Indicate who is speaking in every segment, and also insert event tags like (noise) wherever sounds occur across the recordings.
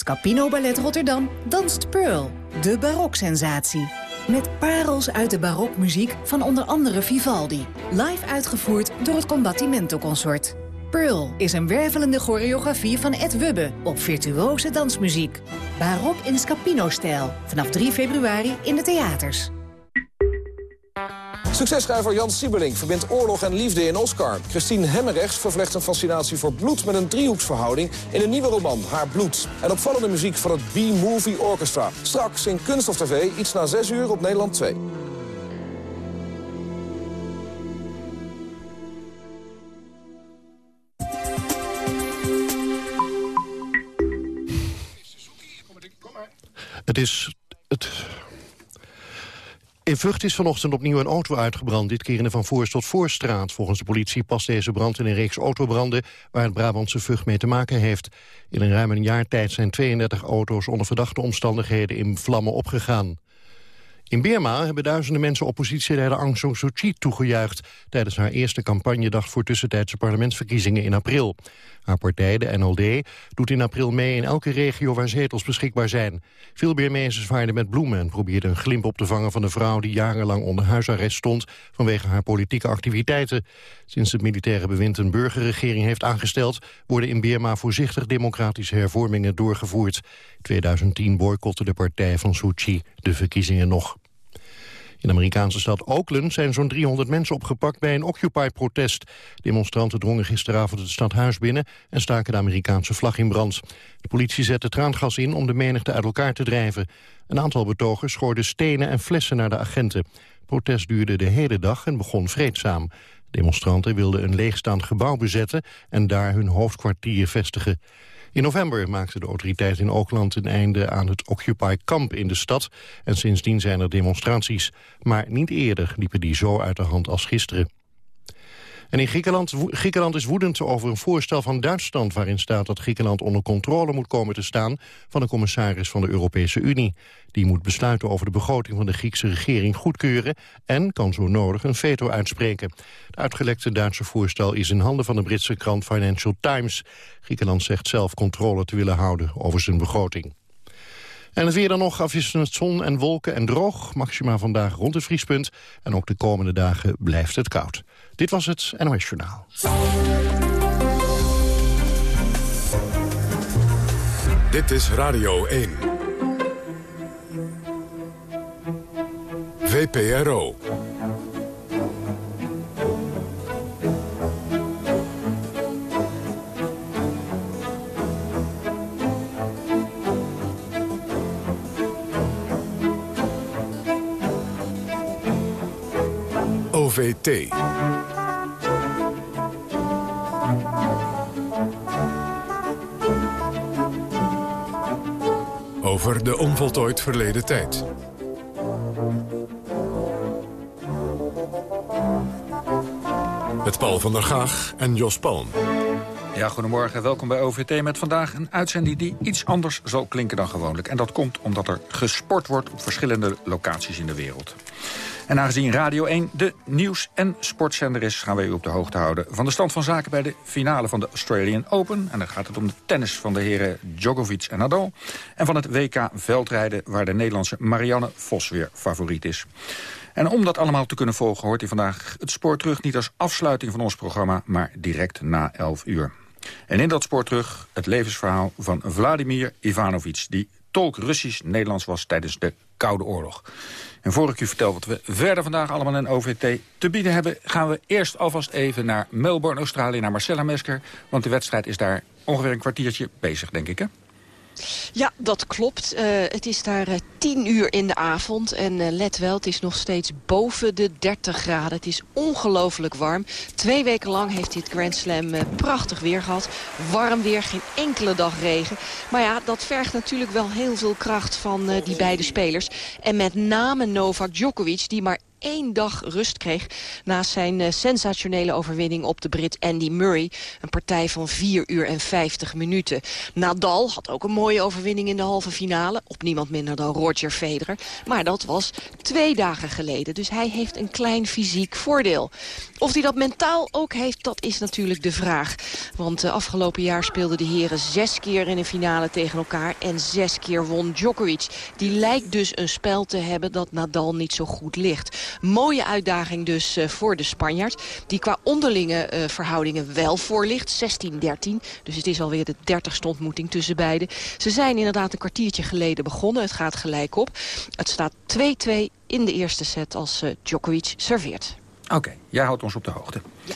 Speaker 1: Scapino Ballet Rotterdam danst Pearl, de baroksensatie. Met parels uit de barokmuziek van onder andere Vivaldi. Live uitgevoerd door het Combattimento Consort. Pearl is een wervelende choreografie van Ed Wubbe op virtuose dansmuziek. Barok in Scapino-stijl. Vanaf 3 februari in de theaters.
Speaker 2: Successchrijver Jan Siebelink verbindt oorlog en liefde in Oscar. Christine Hemmerrechts vervlecht een fascinatie voor bloed met een driehoeksverhouding in een nieuwe roman, Haar Bloed. En opvallende muziek van het B-Movie Orchestra. Straks in Kunst of TV, iets na 6 uur op Nederland 2.
Speaker 3: Het is... Het... In Vught is vanochtend opnieuw een auto uitgebrand, dit keer in de Van Voorst tot Voorstraat. Volgens de politie past deze brand in een reeks autobranden waar het Brabantse Vught mee te maken heeft. In een ruim een jaar tijd zijn 32 auto's onder verdachte omstandigheden in vlammen opgegaan. In Birma hebben duizenden mensen oppositieleider Aung San Suu Kyi toegejuicht... tijdens haar eerste campagnedag voor tussentijdse parlementsverkiezingen in april. Haar partij, de NLD, doet in april mee in elke regio waar zetels beschikbaar zijn. Veel Birmezen zwaaiden met bloemen en probeerden een glimp op te vangen... van de vrouw die jarenlang onder huisarrest stond vanwege haar politieke activiteiten. Sinds het militaire bewind een burgerregering heeft aangesteld... worden in Birma voorzichtig democratische hervormingen doorgevoerd. In 2010 boycotte de partij van Suu Kyi de verkiezingen nog. In de Amerikaanse stad Oakland zijn zo'n 300 mensen opgepakt bij een Occupy-protest. Demonstranten drongen gisteravond het stadhuis binnen en staken de Amerikaanse vlag in brand. De politie zette traangas in om de menigte uit elkaar te drijven. Een aantal betogers schoorden stenen en flessen naar de agenten. Het protest duurde de hele dag en begon vreedzaam. Demonstranten wilden een leegstaand gebouw bezetten en daar hun hoofdkwartier vestigen. In november maakten de autoriteiten in Oakland een einde aan het Occupy-kamp in de stad. En sindsdien zijn er demonstraties. Maar niet eerder liepen die zo uit de hand als gisteren. En in Griekenland, Griekenland is woedend over een voorstel van Duitsland... waarin staat dat Griekenland onder controle moet komen te staan... van de commissaris van de Europese Unie. Die moet besluiten over de begroting van de Griekse regering goedkeuren... en kan zo nodig een veto uitspreken. Het uitgelekte Duitse voorstel is in handen van de Britse krant Financial Times. Griekenland zegt zelf controle te willen houden over zijn begroting. En het weer dan nog afwisselend zon en wolken en droog. Maxima vandaag rond het vriespunt. En ook de komende dagen blijft het koud. Dit was het NOS Journaal.
Speaker 4: Dit is Radio 1. VPRO. OVT. Over de onvoltooid verleden tijd. Met Paul van der Gaag en Jos Palm.
Speaker 5: Ja, goedemorgen. Welkom bij OVT met vandaag een uitzending die iets anders zal klinken dan gewoonlijk. En dat komt omdat er gesport wordt op verschillende locaties in de wereld. En aangezien Radio 1 de nieuws- en sportzender is... gaan wij u op de hoogte houden van de stand van zaken... bij de finale van de Australian Open. En dan gaat het om de tennis van de heren Djokovic en Nadal. En van het WK veldrijden... waar de Nederlandse Marianne Vos weer favoriet is. En om dat allemaal te kunnen volgen hoort u vandaag het spoor terug... niet als afsluiting van ons programma, maar direct na 11 uur. En in dat spoor terug het levensverhaal van Vladimir Ivanovic... die tolk Russisch-Nederlands was tijdens de Koude Oorlog. En voor ik u vertel wat we verder vandaag allemaal in OVT te bieden hebben... gaan we eerst alvast even naar Melbourne, Australië, naar Marcella Mesker. Want de wedstrijd is daar ongeveer een kwartiertje bezig, denk ik, hè?
Speaker 6: Ja, dat klopt. Uh, het is daar uh, tien uur in de avond. En uh, let wel, het is nog steeds boven de 30 graden. Het is ongelooflijk warm. Twee weken lang heeft dit Grand Slam prachtig weer gehad. Warm weer, geen enkele dag regen. Maar ja, dat vergt natuurlijk wel heel veel kracht van die beide spelers. En met name Novak Djokovic, die maar één dag rust kreeg... na zijn uh, sensationele overwinning op de Brit Andy Murray. Een partij van 4 uur en 50 minuten. Nadal had ook een mooie overwinning in de halve finale... op niemand minder dan Roger Federer. Maar dat was twee dagen geleden. Dus hij heeft een klein fysiek voordeel. Of hij dat mentaal ook heeft, dat is natuurlijk de vraag. Want uh, afgelopen jaar speelden de heren zes keer in een finale tegen elkaar... en zes keer won Djokovic. Die lijkt dus een spel te hebben dat Nadal niet zo goed ligt. Mooie uitdaging dus uh, voor de Spanjaard. Die qua onderlinge uh, verhoudingen wel voor ligt. 16-13. Dus het is alweer de dertigste ontmoeting tussen beiden. Ze zijn inderdaad een kwartiertje geleden begonnen. Het gaat gelijk op. Het staat 2-2 in de eerste set als uh, Djokovic serveert.
Speaker 5: Oké, okay, jij houdt ons op de hoogte. Ja.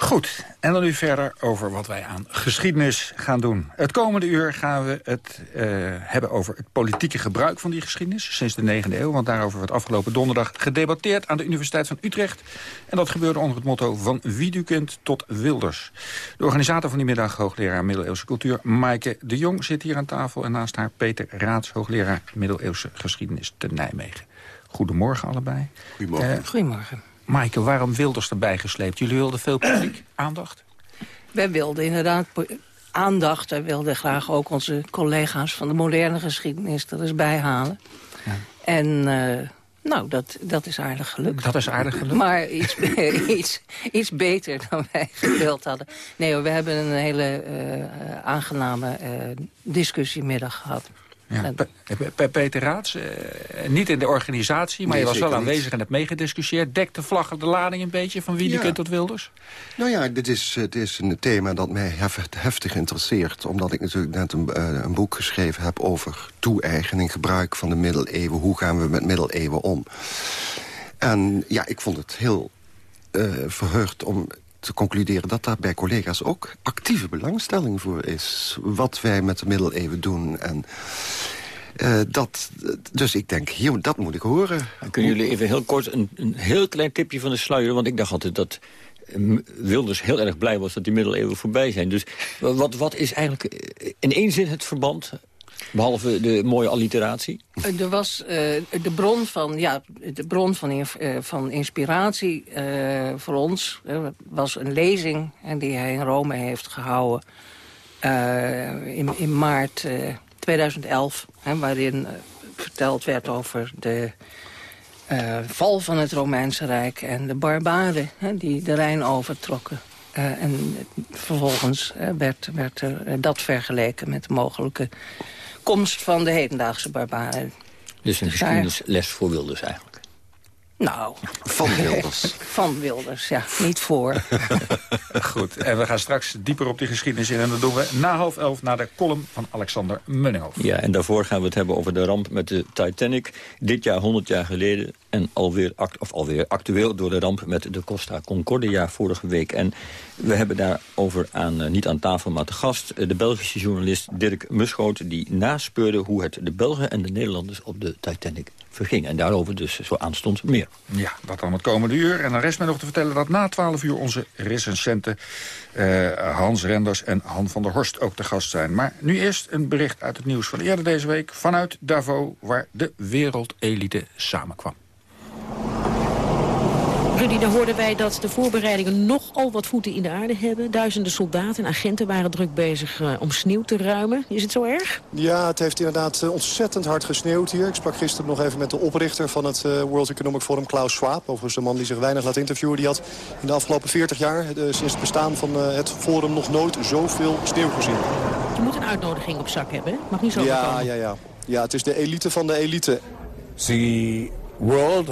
Speaker 5: Goed, en dan nu verder over wat wij aan geschiedenis gaan doen. Het komende uur gaan we het uh, hebben over het politieke gebruik van die geschiedenis... sinds de 9e eeuw, want daarover werd afgelopen donderdag gedebatteerd... aan de Universiteit van Utrecht. En dat gebeurde onder het motto van Wiedukent tot Wilders. De organisator van die middag, hoogleraar middeleeuwse cultuur... Maaike de Jong zit hier aan tafel en naast haar Peter Raads... hoogleraar middeleeuwse geschiedenis te Nijmegen. Goedemorgen allebei.
Speaker 7: Goedemorgen. Uh, Goedemorgen.
Speaker 5: Maaike, waarom Wilders erbij gesleept? Jullie wilden veel publiek (clears throat) aandacht?
Speaker 7: Wij wilden inderdaad aandacht. Wij wilden graag ook onze collega's van de moderne geschiedenis er eens bij halen. Ja. En uh, nou, dat, dat is aardig gelukt.
Speaker 5: Dat is aardig gelukt.
Speaker 7: Maar iets, (laughs) iets, iets beter dan wij gewild hadden. Nee we hebben een hele uh, aangename uh, discussiemiddag gehad.
Speaker 5: Ja. Peter Raads, uh, niet in de organisatie, maar nee, je was wel aanwezig niet. en hebt meegediscussieerd. Dekt de vlag op de lading een beetje van wie ja. tot Wilders?
Speaker 8: Nou ja, dit is, het is een thema dat mij heftig interesseert. Omdat ik natuurlijk net een, uh, een boek geschreven heb over toe-eigening, gebruik van de middeleeuwen. Hoe gaan we met middeleeuwen om? En ja, ik vond het heel uh, verheugd om te concluderen dat daar bij collega's ook actieve belangstelling voor is. Wat wij met de middeleeuwen doen. En, uh, dat, dus ik denk, hier, dat moet ik horen.
Speaker 9: Kunnen jullie even heel kort een, een heel klein tipje van de sluier... want ik dacht altijd dat Wilders heel erg blij was dat die middeleeuwen voorbij zijn. Dus wat, wat is eigenlijk in één zin het verband Behalve de mooie alliteratie?
Speaker 7: Er was uh, de bron van, ja, de bron van, uh, van inspiratie voor ons... was een lezing die hij in Rome heeft gehouden... in, in maart 2011, waarin verteld werd over de val van het Romeinse Rijk... en de barbaren die de Rijn overtrokken. en vervolgens werd, werd dat vergeleken met mogelijke komst van de hedendaagse barbaren.
Speaker 9: Dus een geschiedenisles voor Wilders eigenlijk?
Speaker 7: Nou.
Speaker 8: Van (laughs) Wilders.
Speaker 7: Van Wilders, ja. Niet voor. (laughs)
Speaker 5: Goed, en we gaan straks dieper op die geschiedenis in. En dat doen we na half elf naar de column van Alexander Munninghoff.
Speaker 9: Ja, en daarvoor gaan we het hebben over de ramp met de Titanic. Dit jaar, 100 jaar geleden. En alweer, act, of alweer actueel door de ramp met de Costa Concordia vorige week. En we hebben daarover aan, uh, niet aan tafel, maar te gast... Uh, de Belgische journalist Dirk Muschoot... die naspeurde hoe het de Belgen en de Nederlanders op de Titanic verging. En daarover dus zo aanstond meer.
Speaker 5: Ja, dat dan het komende uur. En dan rest mij nog te vertellen dat na 12 uur onze recensenten... Uh, Hans Renders en Han van der Horst ook te gast zijn. Maar nu eerst een bericht uit het nieuws van eerder deze week... vanuit Davos, waar de wereldelite samenkwam.
Speaker 10: Rudy, daar hoorden wij dat de voorbereidingen nogal wat voeten in de aarde hebben. Duizenden soldaten en agenten waren druk bezig uh, om sneeuw te ruimen. Is het zo erg?
Speaker 11: Ja, het heeft inderdaad uh, ontzettend hard gesneeuwd hier. Ik sprak gisteren nog even met de oprichter van het uh, World Economic Forum, Klaus Schwab. Overigens een man die zich weinig laat interviewen. Die had in de afgelopen 40 jaar, sinds het bestaan van het forum, nog nooit zoveel sneeuw gezien.
Speaker 10: Je moet een uitnodiging op zak hebben, hè? Mag niet zo
Speaker 11: ja,
Speaker 10: komen.
Speaker 11: Ja, ja, ja. Het is de elite van de elite.
Speaker 12: The world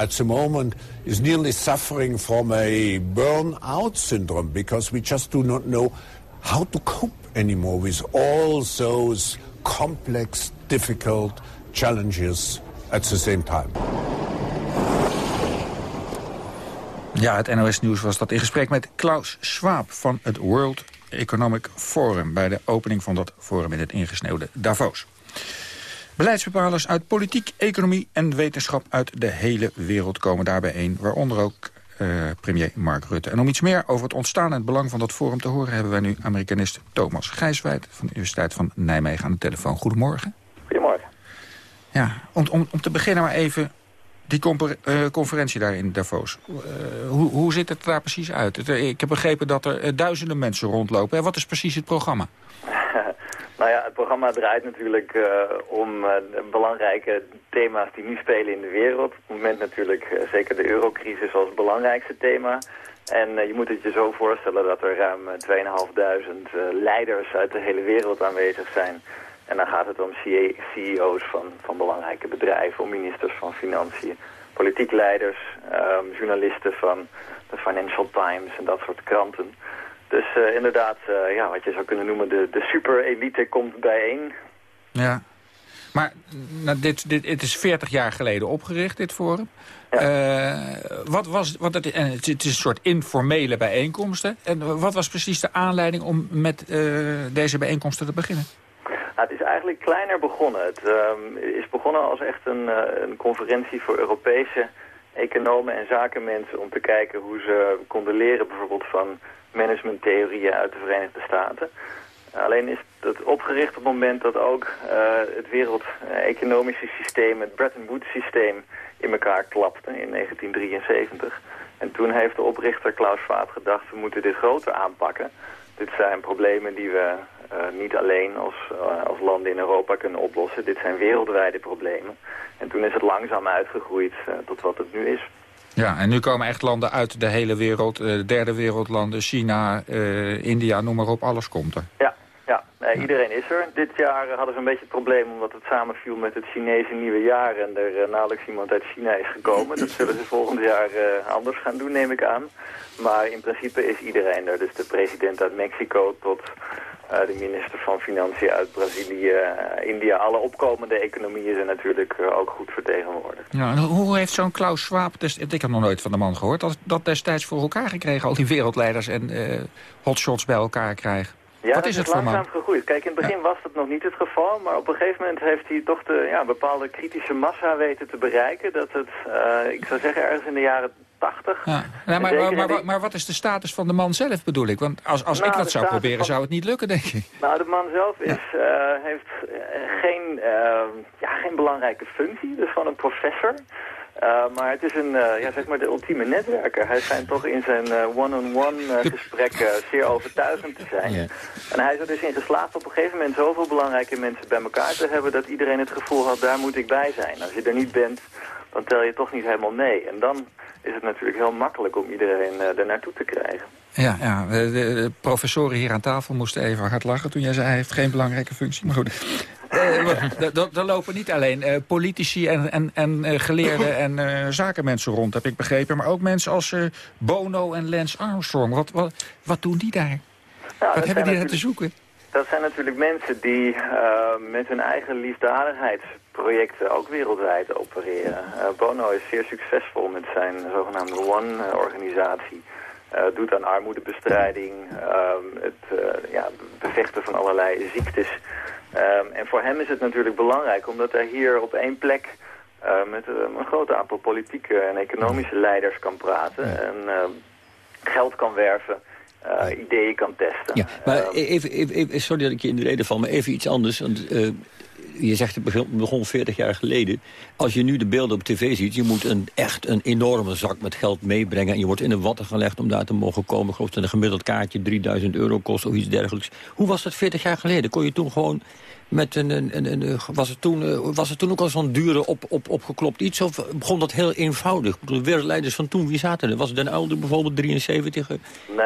Speaker 12: at the moment is nearly suffering from a burnout syndrome because we just do not know how to cope anymore with all those complex, difficult challenges at the same time.
Speaker 5: Ja, het NOS-nieuws was dat in gesprek met Klaus Schwab van het World Economic Forum... bij de opening van dat forum in het ingesneeuwde Davos. Beleidsbepalers uit politiek, economie en wetenschap uit de hele wereld komen daarbij een. Waaronder ook uh, premier Mark Rutte. En om iets meer over het ontstaan en het belang van dat forum te horen... hebben wij nu Amerikanist Thomas Gijswijd van de Universiteit van Nijmegen aan de telefoon. Goedemorgen.
Speaker 13: Goedemorgen.
Speaker 5: Ja, om, om, om te beginnen maar even Die conferentie daar in Davos, hoe, hoe ziet het daar precies uit? ik heb begrepen dat er duizenden mensen rondlopen. En wat is precies het programma?
Speaker 13: Nou ja, het programma draait natuurlijk uh, om uh, belangrijke thema's die nu spelen in de wereld. Op het moment natuurlijk uh, zeker de eurocrisis als belangrijkste thema. En je moet het je zo voorstellen dat er ruim 2.500 leiders uit de hele wereld aanwezig zijn. En dan gaat het om CEO's van, van belangrijke bedrijven, om ministers van Financiën, politiek leiders, um, journalisten van de Financial Times en dat soort kranten. Dus uh, inderdaad, uh, ja, wat je zou kunnen noemen, de, de super-elite komt bijeen.
Speaker 5: Ja, maar nou, dit, dit, het is 40 jaar geleden opgericht, dit forum. Ja. Uh, wat was, wat het, en het, is een soort informele bijeenkomsten. En wat was precies de aanleiding om met deze bijeenkomsten te beginnen?
Speaker 13: Nou, het is eigenlijk kleiner begonnen. Het um, is begonnen als echt een, een conferentie voor Europese economen en zakenmensen... om te kijken hoe ze konden leren bijvoorbeeld van managementtheorieën uit de Verenigde Staten. Alleen is het opgericht op het moment dat ook uh, het wereldeconomische systeem, het Bretton Woods systeem, in elkaar klapte in 1973. En toen heeft de oprichter Klaus Schwab gedacht, we moeten dit groter aanpakken. Dit zijn problemen die we uh, niet alleen als, uh, als landen in Europa kunnen oplossen. Dit zijn wereldwijde problemen. En toen is het langzaam uitgegroeid tot wat het nu is.
Speaker 5: Ja, en nu komen echt landen uit de hele wereld, uh, derde wereldlanden, China, uh, India, noem maar op, alles komt er.
Speaker 13: Ja. Nee, iedereen is er. Dit jaar hadden ze een beetje het probleem omdat het samenviel met het Chinese nieuwe jaar en er uh, nauwelijks iemand uit China is gekomen. Dat zullen ze volgend jaar anders gaan doen, neem ik aan. Maar in principe is iedereen er. Dus de president uit Mexico tot uh, de minister van Financiën uit Brazilië, India. Alle opkomende economieën zijn natuurlijk ook goed vertegenwoordigd.
Speaker 5: Ja, en hoe heeft zo'n Klaus Schwab, ik heb nog nooit van de man gehoord... Dat, dat destijds voor elkaar gekregen, al die wereldleiders en hotshots bij elkaar krijgen?
Speaker 13: Ja,
Speaker 5: Wat
Speaker 13: is, het voor langzaam gegroeid. Kijk, in het begin was dat nog niet het geval, maar op een gegeven moment heeft hij toch de ja, bepaalde kritische massa weten te bereiken. Dat het, ik zou zeggen, ergens in de jaren 80.
Speaker 5: Ja. maar, maar, maar, maar, wat is de status van de man zelf, bedoel ik? Want als, als
Speaker 13: nou,
Speaker 5: ik dat zou proberen, zou het niet lukken, denk ik.
Speaker 13: Nou, de man zelf is, ja. uh, heeft geen, uh, ja, geen belangrijke functie. Dus van een professor. Uh, maar het is een, uh, ja, zeg maar de ultieme netwerker. Hij schijnt toch in zijn one-on-one uh, -on -one, gesprekken zeer overtuigend te zijn. En hij is er dus in geslaagd op een gegeven moment zoveel belangrijke mensen bij elkaar te hebben... dat iedereen het gevoel had, daar moet ik bij zijn. Als je er niet bent, dan tel je toch niet helemaal mee. En dan is het natuurlijk heel makkelijk om iedereen uh, er naartoe te krijgen.
Speaker 5: Ja, ja de, de, professoren hier aan tafel moesten even hard lachen toen jij zei hij heeft geen belangrijke functie. Maar goed, (laughs) uh, er lopen niet alleen uh, politici en, en, en geleerden (laughs) en zakenmensen rond, heb ik begrepen. Maar ook mensen als Bono en Lance Armstrong. Wat, wat, wat doen die daar? Nou, wat hebben die daar te zoeken?
Speaker 13: Dat zijn natuurlijk mensen die met hun eigen liefdadigheids projecten ook wereldwijd opereren. Uh, Bono is zeer succesvol met zijn zogenaamde One-organisatie. Uh, doet aan armoedebestrijding, uh, het uh, ja, bevechten van allerlei ziektes. Ehm, en voor hem is het natuurlijk belangrijk, omdat hij hier op één plek met een groot aantal politieke en economische leiders kan praten. En geld kan werven. Ideeën kan testen.
Speaker 9: Ja, maar even, even, sorry dat ik je in de reden val, maar even iets anders. Want, je zegt het begon 40 jaar geleden. Als je nu de beelden op tv ziet, je moet een, echt een enorme zak met geld meebrengen. En je wordt in de watten gelegd om daar te mogen komen. Ik geloof dat een gemiddeld kaartje 3000 euro kost of iets dergelijks. Hoe was dat 40 jaar geleden? Kon je toen gewoon met een, een, een, een was, het toen, uh, was het toen ook al zo'n dure op, op, opgeklopt iets? Of begon dat heel eenvoudig? De wereldleiders van toen, wie zaten er? Was Den Oude bijvoorbeeld 73? Nee,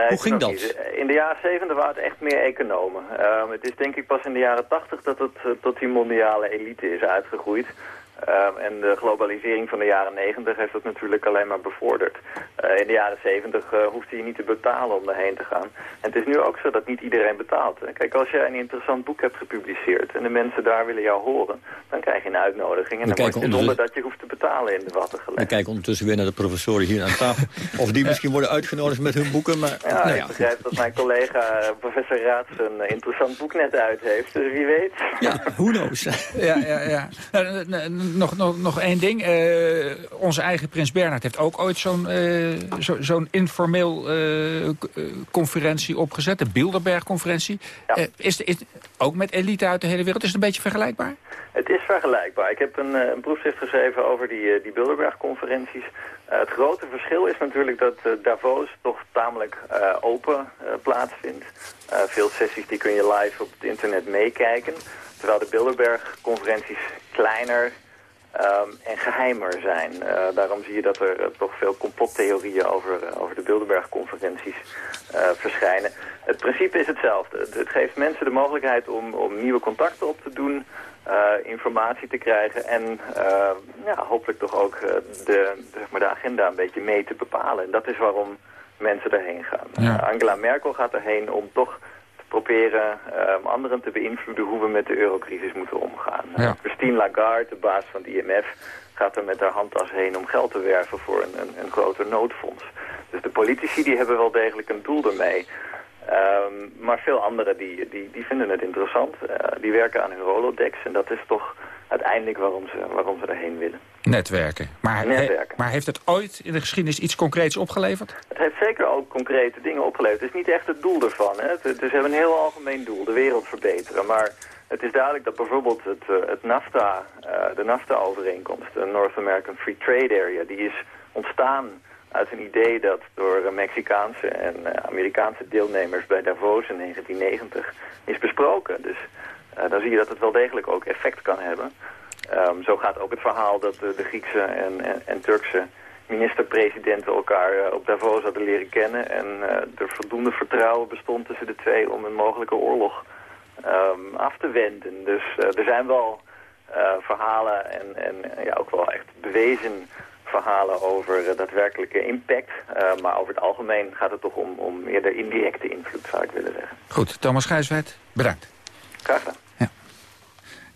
Speaker 9: Hoe ging dat? Niet.
Speaker 13: In de jaren 70 waren het echt meer economen. Uh, het is denk ik pas in de jaren 80 dat het uh, tot die mondiale elite is uitgegroeid. Uh, en de globalisering van de jaren 90 heeft dat natuurlijk alleen maar bevorderd. Uh, in de jaren 70 uh, hoefde je niet te betalen om daarheen te gaan. En het is nu ook zo dat niet iedereen betaalt. Kijk, als je een interessant boek hebt gepubliceerd en de mensen daar willen jou horen, dan krijg je een uitnodiging. En dan word je zonder dat je hoeft te betalen in de watten gelegd.
Speaker 9: We kijken ondertussen weer naar de professoren hier aan tafel. (laughs) of die misschien worden uitgenodigd met hun boeken. Maar,
Speaker 13: ja, nou ja. ik begrijp dat mijn collega professor Raats een interessant boek net uit heeft. Dus wie weet.
Speaker 9: Ja, who knows.
Speaker 5: ja, ja, ja. Nog, nog, nog één ding. Uh, onze eigen prins Bernhard heeft ook ooit zo'n uh, zo, zo'n informeel uh, conferentie opgezet. De Bilderberg-conferentie. Ja. is, is, ook met elite uit de hele wereld. Is het een beetje vergelijkbaar?
Speaker 13: Het is vergelijkbaar. Ik heb een, een proefschrift geschreven over die die, die Bilderberg-conferenties. het grote verschil is natuurlijk dat Davos toch tamelijk open plaatsvindt. veel sessies die kun je live op het internet meekijken. Terwijl de Bilderberg-conferenties kleiner um, en geheimer zijn. Uh, daarom zie je dat er uh, toch veel complottheorieën over, uh, over de Bilderberg-conferenties verschijnen. Het principe is hetzelfde. Het, het, geeft mensen de mogelijkheid om, om nieuwe contacten op te doen, informatie te krijgen en ja, hopelijk toch ook de, zeg maar de agenda een beetje mee te bepalen. En dat is waarom mensen erheen gaan. Ja. Angela Merkel gaat erheen om toch proberen um, anderen te beïnvloeden hoe we met de eurocrisis moeten omgaan. Ja. Christine Lagarde, de baas van het IMF, gaat er met haar handtas heen om geld te werven voor een, een, een groter noodfonds. Dus de politici die hebben wel degelijk een doel ermee. Um, maar veel anderen die, die, die vinden het interessant. Uh, die werken aan hun Rolodex en dat is toch uiteindelijk waarom ze, waarom ze erheen willen.
Speaker 5: Netwerken. Maar, Netwerken. maar heeft het ooit in de geschiedenis iets concreets opgeleverd?
Speaker 13: Het heeft zeker ook concrete dingen opgeleverd. Het is niet echt het doel ervan. Hè. Het, het is een heel algemeen doel, de wereld verbeteren. Maar het is duidelijk dat bijvoorbeeld het, eh, het NAFTA, uh, de NAFTA-overeenkomst, de North American Free Trade Area, die is ontstaan uit een idee dat door Mexicaanse en Amerikaanse deelnemers bij Davos in 1990 is besproken. Dus uh, dan zie je dat het wel degelijk ook effect kan hebben. Um, zo gaat ook het verhaal dat de, de Griekse en, en, en, Turkse minister-presidenten elkaar uh, op Davos hadden leren kennen. En er voldoende vertrouwen bestond tussen de twee om een mogelijke oorlog um, af te wenden. Dus er zijn wel verhalen en, en ja, ook wel echt bewezen verhalen over daadwerkelijke impact. maar over het algemeen gaat het toch om, om eerder indirecte invloed, zou ik willen zeggen.
Speaker 5: Goed, Thomas Gijsweit, bedankt.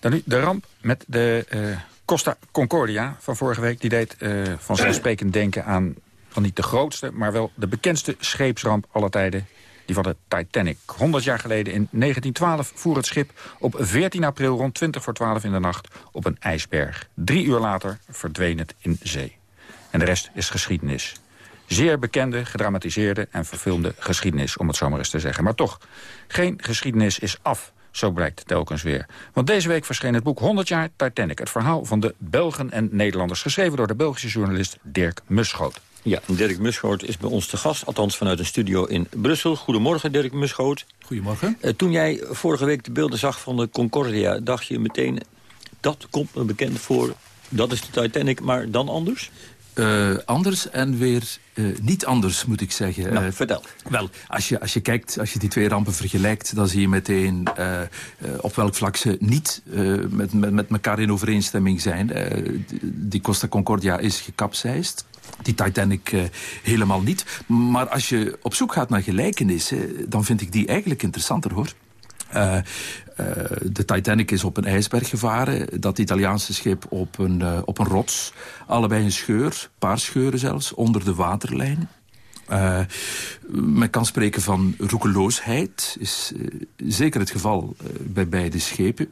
Speaker 5: Dan nu de ramp met de uh, Costa Concordia van vorige week. Die deed uh, vanzelfsprekend denken aan, van niet de grootste... maar wel de bekendste scheepsramp aller tijden. Die van de Titanic. 100 jaar geleden in 1912 voer het schip op 14 april rond 20 voor 12 in de nacht op een ijsberg. Drie uur later verdween het in zee. En de rest is geschiedenis. Zeer bekende, gedramatiseerde en verfilmde geschiedenis, om het zo maar eens te zeggen. Maar toch, geen geschiedenis is af. Zo blijkt telkens weer. Want deze week verscheen het boek 100 jaar Titanic. Het verhaal van de Belgen en Nederlanders. Geschreven door de Belgische journalist Dirk Muschoot.
Speaker 9: Ja, Dirk Muschoot is bij ons te gast, althans vanuit een studio in Brussel. Goedemorgen, Dirk Muschoot.
Speaker 14: Goedemorgen.
Speaker 9: Uh, toen jij vorige week de beelden zag van de Concordia... dacht je meteen, dat komt me bekend voor, dat is de Titanic, maar dan anders?
Speaker 14: Uh, anders en weer uh, niet anders, moet ik zeggen.
Speaker 9: Nou, uh, vertel.
Speaker 14: Wel, als je, als je kijkt, als je die twee rampen vergelijkt... dan zie je meteen op welk vlak ze niet met, met, met elkaar in overeenstemming zijn. die Costa Concordia is gekapseist. Die Titanic helemaal niet. Maar als je op zoek gaat naar gelijkenissen... dan vind ik die eigenlijk interessanter, hoor. Uh, uh, de Titanic is op een ijsberg gevaren. Dat Italiaanse schip op een, uh, op een rots. Allebei een scheur, paar scheuren zelfs, onder de waterlijn. men kan spreken van roekeloosheid. Is zeker het geval bij beide schepen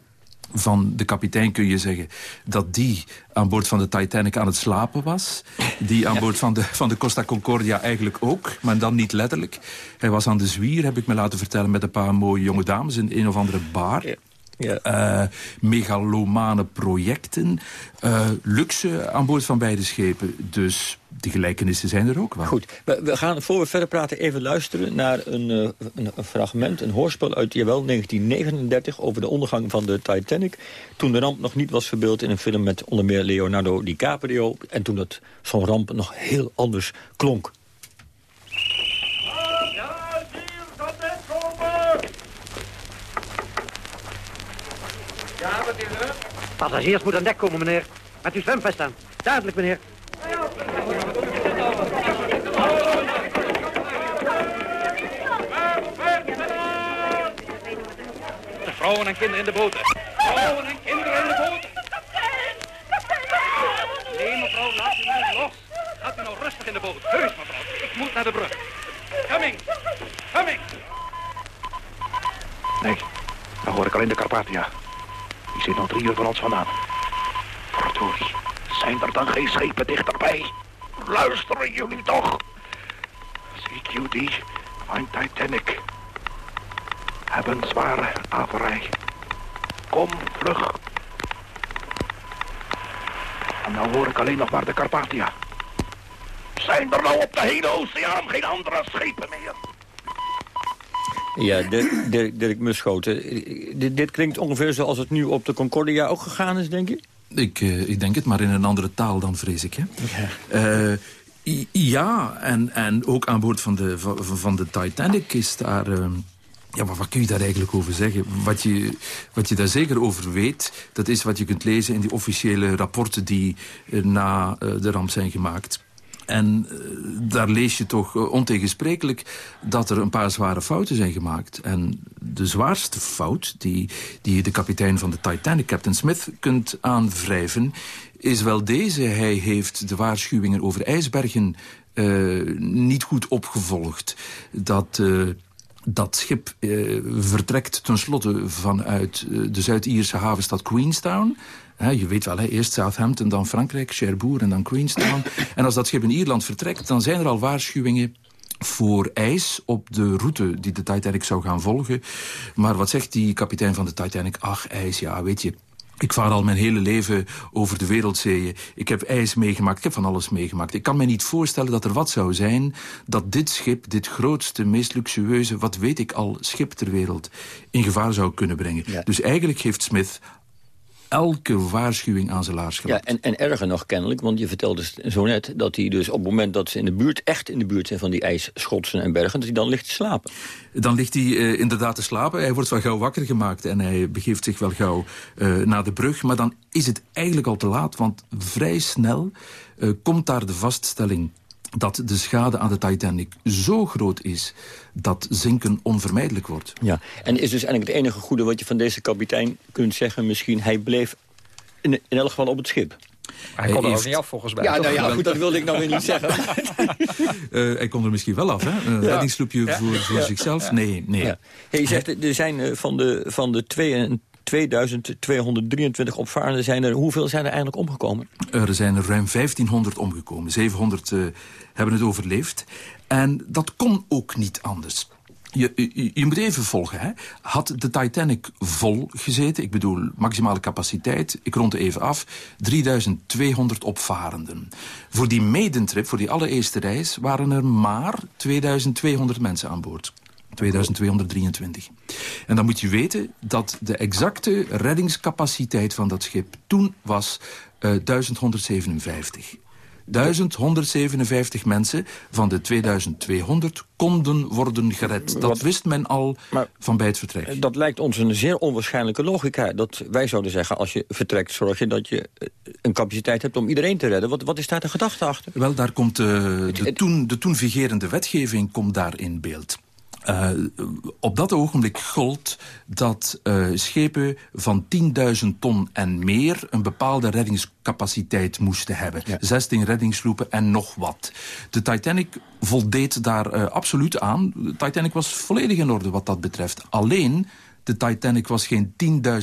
Speaker 14: van de kapitein kun je zeggen dat die aan boord van de Titanic aan het slapen was. Die aan boord van de, van de Costa Concordia eigenlijk ook, maar dan niet letterlijk. Hij was aan de zwier, heb ik me laten vertellen, met een paar mooie jonge dames in een of andere bar. Ja. Uh, megalomane projecten. Uh, luxe aan boord van beide schepen. Dus die gelijkenissen zijn er ook wel.
Speaker 9: Goed, we, gaan voor we verder praten even luisteren naar een, uh, een, fragment, een hoorspel uit jawel 1939 over de ondergang van de Titanic. Toen de ramp nog niet was verbeeld in een film met onder meer Leonardo DiCaprio. En toen het zo'n ramp nog heel anders klonk.
Speaker 15: Ja, wat is er? Passagiers moeten aan dek komen, meneer. Met uw zwemvest aan. Duidelijk, meneer. De vrouwen en kinderen in de boten. Vrouwen en kinderen in de boten. Nee, mevrouw, laat u niet los. Gaat u nou rustig in de boot. Heus, mevrouw. Ik moet naar de brug. Coming. Coming.
Speaker 16: Nee, dan hoor ik alleen de Carpathia. Zit nog drie uur van ons vandaan. Verdorie, zijn er dan geen schepen dichterbij? Luisteren jullie toch? CQD en Titanic hebben zware averij. Kom vlug. En nou hoor ik alleen nog maar de Carpathia. Zijn er nou op de hele oceaan geen andere schepen meer?
Speaker 9: Ja, Dirk, Dirk, Dirk Muschoten. Dit, dit klinkt ongeveer zoals het nu op de Concordia ook gegaan is, denk je?
Speaker 14: Ik, uh, ik denk het, maar in een andere taal dan, vrees ik. Hè? Ja. Uh, ja, en, en ook aan boord van de, van, van de Titanic is daar... Uh, ja, maar wat kun je daar eigenlijk over zeggen? Wat je, wat je daar zeker over weet... dat is wat je kunt lezen in die officiële rapporten... die na de ramp zijn gemaakt. En uh, daar lees je toch uh, ontegensprekelijk dat er een paar zware fouten zijn gemaakt. En de zwaarste fout die, die de kapitein van de Titanic, Captain Smith, kunt aanwrijven... is wel deze. Hij heeft de waarschuwingen over ijsbergen uh, niet goed opgevolgd. Dat dat schip uh, vertrekt tenslotte vanuit de Zuid-Ierse havenstad Queenstown. He, je weet wel, he, eerst Southampton, dan Frankrijk, Cherbourg en dan Queenstown. en als dat schip in Ierland vertrekt, dan zijn er al waarschuwingen voor ijs op de route die de Titanic zou gaan volgen. Maar wat zegt die kapitein van de Titanic? Ach, ijs, ja, weet je... Ik vaar al mijn hele leven over de wereldzeeën. Ik heb ijs meegemaakt, ik heb van alles meegemaakt. Ik kan me niet voorstellen dat er wat zou zijn... dat dit schip, dit grootste, meest luxueuze... wat weet ik al, schip ter wereld... in gevaar zou kunnen brengen. Ja. Dus eigenlijk heeft Smith elke waarschuwing aan zijn laars
Speaker 9: Ja, en, en erger nog kennelijk, want je vertelde zo net... dat hij dus op het moment dat ze in de buurt, echt in de buurt zijn... van die ijsschotsen en bergen, dat hij dan ligt te slapen.
Speaker 14: Dan ligt hij uh, inderdaad te slapen. Hij wordt wel gauw wakker gemaakt en hij begeeft zich wel gauw uh, naar de brug. Maar dan is het eigenlijk al te laat, want vrij snel uh, komt daar de vaststelling dat de schade aan de Titanic zo groot is dat zinken onvermijdelijk wordt.
Speaker 9: Ja, en is dus eigenlijk het enige goede wat je van deze kapitein kunt zeggen... misschien hij bleef in, in elk geval op het schip.
Speaker 5: Hij kon er heeft... ook niet af, volgens mij.
Speaker 9: Ja, nou ja, goed, dat wilde ik nou weer niet zeggen.
Speaker 14: uh, (laughs) hij kon er misschien wel af, hè? Een ja. reddingsloepje voor, voor ja. zichzelf? Nee, nee. Ja.
Speaker 9: Hey, je zegt, er zijn van de, van de twee, 2223 opvarenden zijn er. Hoeveel zijn er eigenlijk omgekomen?
Speaker 14: Er zijn er ruim 1500 omgekomen. 700 uh, hebben het overleefd. En dat kon ook niet anders. Je, je, je, moet even volgen. Hè? Had de Titanic vol gezeten, ik bedoel maximale capaciteit... ik rond even af, 3200 opvarenden. Voor die maiden-trip, voor die allereerste reis... waren er maar 2200 mensen aan boord. 2223. En dan moet je weten dat de exacte reddingscapaciteit van dat schip toen was uh, 1157. 1157 mensen van de 2200 konden worden gered. Dat wist men al maar, van bij het vertrek.
Speaker 9: Dat lijkt ons een zeer onwaarschijnlijke logica. Dat wij zouden zeggen, als je vertrekt, zorg je dat je een capaciteit hebt om iedereen te redden. Wat, wat is daar de gedachte achter?
Speaker 14: Wel, daar komt uh, de, toen, de toen vigerende wetgeving komt daar in beeld. Uh, op dat ogenblik gold dat uh, schepen van 10.000 ton en meer... een bepaalde reddingscapaciteit moesten hebben. Ja. 16 reddingssloepen en nog wat. De Titanic voldeed daar uh, absoluut aan. De Titanic was volledig in orde wat dat betreft. Alleen... De Titanic was geen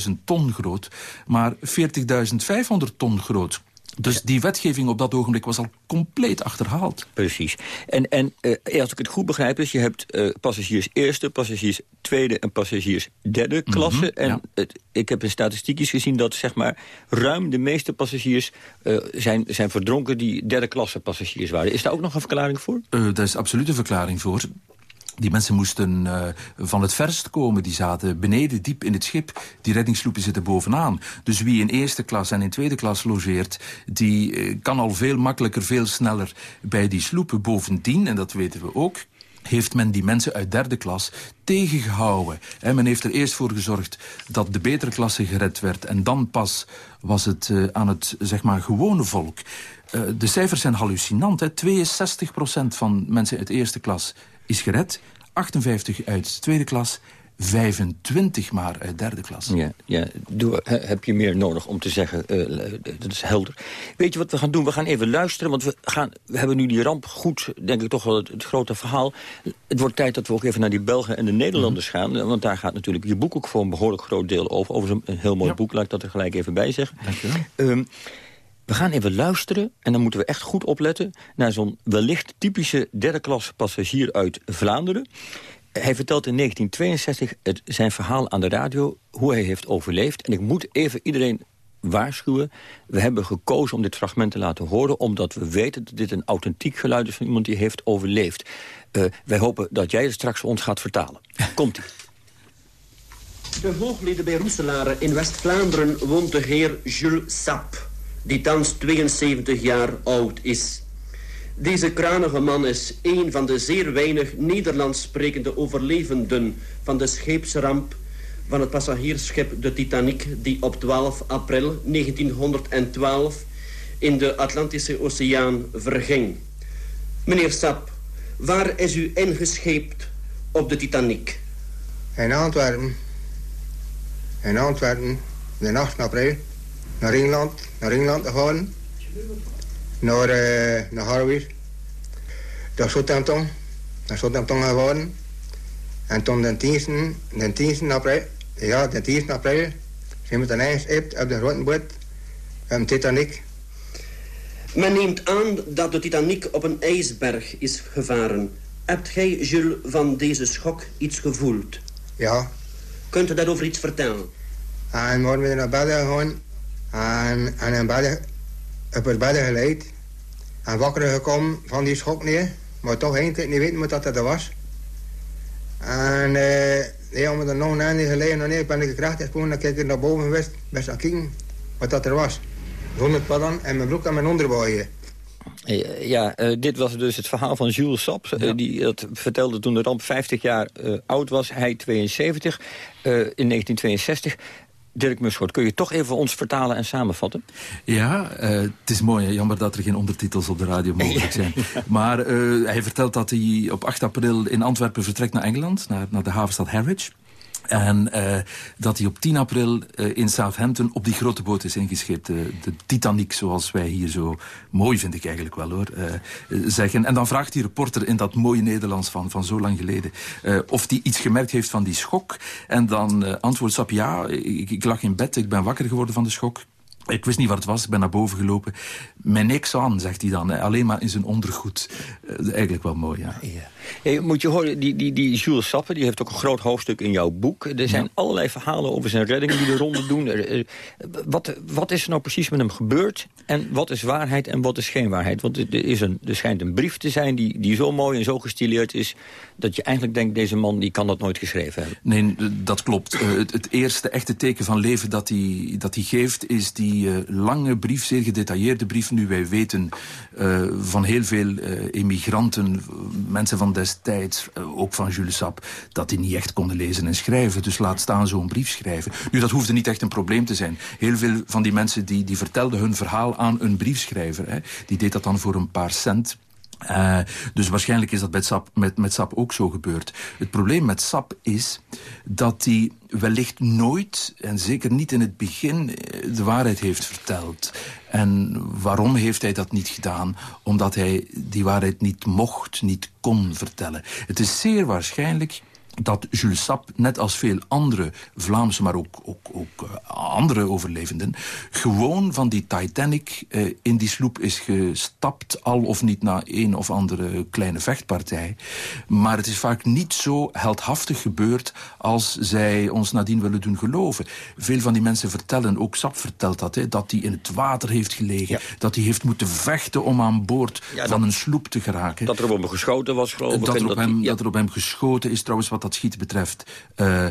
Speaker 14: 10.000 ton groot, maar 40.500 ton groot. Dus die wetgeving op dat ogenblik was al compleet achterhaald.
Speaker 9: Precies. En, en uh, als ik het goed begrijp, is je hebt uh, passagiers eerste, passagiers tweede en passagiers derde klasse. Mm -hmm, en ja. het, ik heb in statistiekjes gezien dat zeg maar ruim de meeste passagiers uh, zijn, zijn verdronken die derde klasse passagiers waren. Is daar ook nog een verklaring voor?
Speaker 14: daar is absoluut een verklaring voor. Die mensen moesten uh, van het verst komen. Die zaten beneden, diep in het schip. Die reddingssloepen zitten bovenaan. Dus wie in eerste klas en in tweede klas logeert... die uh, kan al veel makkelijker, veel sneller bij die sloepen. Bovendien, en dat weten we ook heeft men die mensen uit derde klas tegengehouden. En men heeft er eerst voor gezorgd dat de betere klasse gered werd... en dan pas was het uh, aan het zeg maar, gewone volk. De cijfers zijn hallucinant. Hè? 62% van mensen uit eerste klas is gered. 58 uit tweede klas. 25 maar uit derde klas.
Speaker 9: Ja, ja. Doe, heb je meer nodig om te zeggen, uh, dat is helder. Weet je wat we gaan doen? We gaan even luisteren, want we, gaan, we hebben nu die ramp goed, denk ik toch wel het, het grote verhaal. Het wordt tijd dat we ook even naar die Belgen en de Nederlanders mm -hmm. gaan. Want daar gaat natuurlijk je boek ook voor een behoorlijk groot deel over. Over een heel mooi ja. boek, laat ik dat er gelijk even bij zeggen.
Speaker 14: Dank je wel.
Speaker 9: Um, we gaan even luisteren, en dan moeten we echt goed opletten... naar zo'n wellicht typische derde klas passagier uit Vlaanderen. Hij vertelt in 1962 het, zijn verhaal aan de radio... hoe hij heeft overleefd. En ik moet even iedereen waarschuwen. We hebben gekozen om dit fragment te laten horen... omdat we weten dat dit een authentiek geluid is van iemand die heeft overleefd. Uh, wij hopen dat jij het straks voor ons gaat vertalen. (laughs) Komt-ie.
Speaker 17: De hoogleden bij Roeselare in West-Vlaanderen woont de heer Jules Sap... die thans 72 jaar oud is. Deze kranige man is een van de zeer weinig Nederlands sprekende overlevenden... van de scheepsramp van het passagiersschip de Titanic... die op 12 april 1912 in de Atlantische Oceaan verging. Meneer Sap, waar is u ingescheept op de Titanic?
Speaker 18: In Antwerpen. In Antwerpen, de 8 april, naar Engeland, naar Engeland gegaan. Naar, uh, naar Harwich. Naar Southampton. Naar Southampton geworden. En toen de 10, de 10 april, ja, de 10 april, zijn we dan eens op de grote boot, een Titanic.
Speaker 17: Men neemt aan dat de Titanic op een ijsberg is gevaren. Hebt gij, Jules, van deze schok iets gevoeld?
Speaker 18: Ja.
Speaker 17: Kunt u daarover iets vertellen?
Speaker 18: En worden we naar bed gegaan. En, en in bed, op het bed geleid. En wakker gekomen van die schok neer. Maar toch eigenlijk niet weten wat dat er was. En uh, ja, om er nog een geleden nog neer ben ik gewoon. Dan kijk ik naar boven geweest. Best aan kijken wat dat er was. Zonder paddan en mijn broek en mijn onderbouwen.
Speaker 9: Eh, ja, uh, dit was dus het verhaal van Jules Sap. Uh, die dat vertelde toen de ramp 50 jaar oud was. Hij 72 in 1962. Dirk Muschot, kun je toch even ons vertalen en samenvatten?
Speaker 14: Ja, het is mooi. Jammer dat er geen ondertitels op de radio mogelijk zijn. (laughs) Maar hij vertelt dat hij op 8 april in Antwerpen vertrekt naar Engeland. Naar, naar de havenstad Harwich. En uh, dat hij op 10 april uh, in Southampton op die grote boot is ingescheept. De, de, Titanic, zoals wij hier zo mooi, vind ik eigenlijk wel hoor, zeggen. En dan vraagt die reporter in dat mooie Nederlands van, van zo lang geleden... of hij iets gemerkt heeft van die schok. En dan antwoordt Sap, ja, ik, ik lag in bed, ik ben wakker geworden van de schok. Ik wist niet wat het was, ik ben naar boven gelopen. Met niks aan, zegt hij dan. Alleen maar in zijn ondergoed. Uh, eigenlijk wel mooi, ja. ja.
Speaker 9: Hey, moet je horen, die, die, die Jules Sappe die heeft ook een groot hoofdstuk in jouw boek. Er zijn allerlei verhalen over zijn reddingen die de ronde doen. wat, wat is er nou precies met hem gebeurd? En wat is waarheid en wat is geen waarheid? Want er, is een, er schijnt een brief te zijn die, die zo mooi en zo gestileerd is... dat je eigenlijk denkt, deze man die kan dat nooit geschreven hebben.
Speaker 14: Nee, dat klopt. Uh, het, eerste echte teken van leven dat hij, dat hij geeft... is die uh, lange brief, zeer gedetailleerde brief. Nu wij weten uh, van heel veel emigranten, mensen van destijds, ook van Jules Sap... dat die niet echt konden lezen en schrijven. Dus laat staan zo'n brief schrijven. Nu, dat hoefde niet echt een probleem te zijn. Heel veel van die mensen die, die vertelden hun verhaal aan een briefschrijver. Hè. Die deed dat dan voor een paar cent... Uh, dus waarschijnlijk is dat met SAP, met, met SAP ook zo gebeurd. Het probleem met SAP is dat hij wellicht nooit, en zeker niet in het begin, de waarheid heeft verteld. En waarom heeft hij dat niet gedaan? Omdat hij die waarheid niet mocht, niet kon vertellen. Het is zeer waarschijnlijk dat Jules Sap, net als veel andere Vlaamse, maar ook, ook, ook uh, andere overlevenden... gewoon van die Titanic uh, in die sloep is gestapt... al of niet na een of andere kleine vechtpartij. Maar het is vaak niet zo heldhaftig gebeurd... als zij ons nadien willen doen geloven. Veel van die mensen vertellen, ook Sap vertelt dat... Hè, dat hij in het water heeft gelegen. Ja. Dat hij heeft moeten vechten om aan boord ja, van
Speaker 9: dat,
Speaker 14: een sloep te geraken.
Speaker 9: Dat er op hem geschoten was, geloof ik.
Speaker 14: Dat er, op, hem, die, dat er op hem geschoten is, trouwens... wat dat schieten betreft, uh,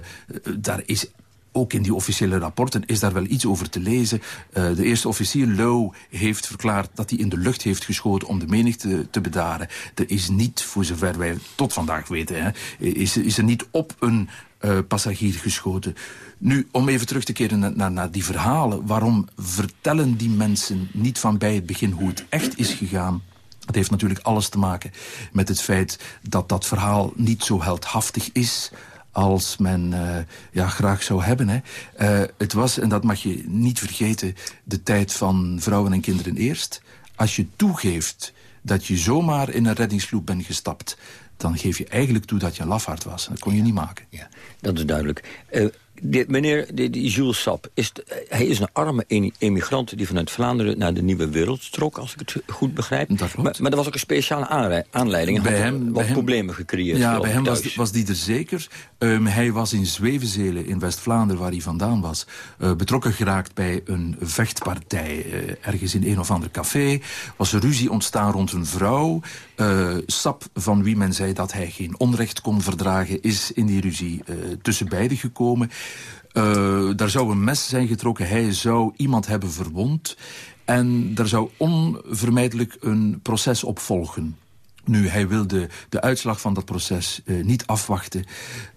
Speaker 14: daar is ook in die officiële rapporten is daar wel iets over te lezen. Uh, de eerste officier, Lowe, heeft verklaard dat hij in de lucht heeft geschoten om de menigte te bedaren. Er is niet, voor zover wij tot vandaag weten, hè, is, is er niet op een uh, passagier geschoten. Nu, om even terug te keren naar, naar die verhalen. Waarom vertellen die mensen niet van bij het begin hoe het echt is gegaan? Het heeft natuurlijk alles te maken met het feit dat dat verhaal niet zo heldhaftig is als men uh, ja, graag zou hebben. Hè. Uh, het was, en dat mag je niet vergeten, de tijd van vrouwen en kinderen eerst. Als je toegeeft dat je zomaar in een reddingsvloed bent gestapt dan geef je eigenlijk toe dat je een lafaard was. Dat kon je niet maken.
Speaker 9: Ja, dat is duidelijk. Uh, Meneer die, die Jules Sap, is, hij is een arme emigrant... die vanuit Vlaanderen naar de Nieuwe Wereld trok, als ik het goed begrijp.
Speaker 14: Dat
Speaker 9: maar, maar er was ook een speciale aanleiding. Hij
Speaker 14: bij
Speaker 9: had
Speaker 14: hem,
Speaker 9: wat
Speaker 14: bij hem,
Speaker 9: problemen gecreëerd.
Speaker 14: Ja, bij hem was, was, die er zeker. Um, hij was in Zwevenzelen, in West-Vlaanderen, waar hij vandaan was... Uh, betrokken geraakt bij een vechtpartij. Uh, ergens in een of ander café. Was er ruzie ontstaan rond een vrouw. Uh, Sap, van wie men zei dat hij geen onrecht kon verdragen... is in die ruzie tussen beiden gekomen. Uh, daar zou een mes zijn getrokken. Hij zou iemand hebben verwond. En er zou onvermijdelijk een proces op volgen. Nu, hij wilde de uitslag van dat proces uh, niet afwachten.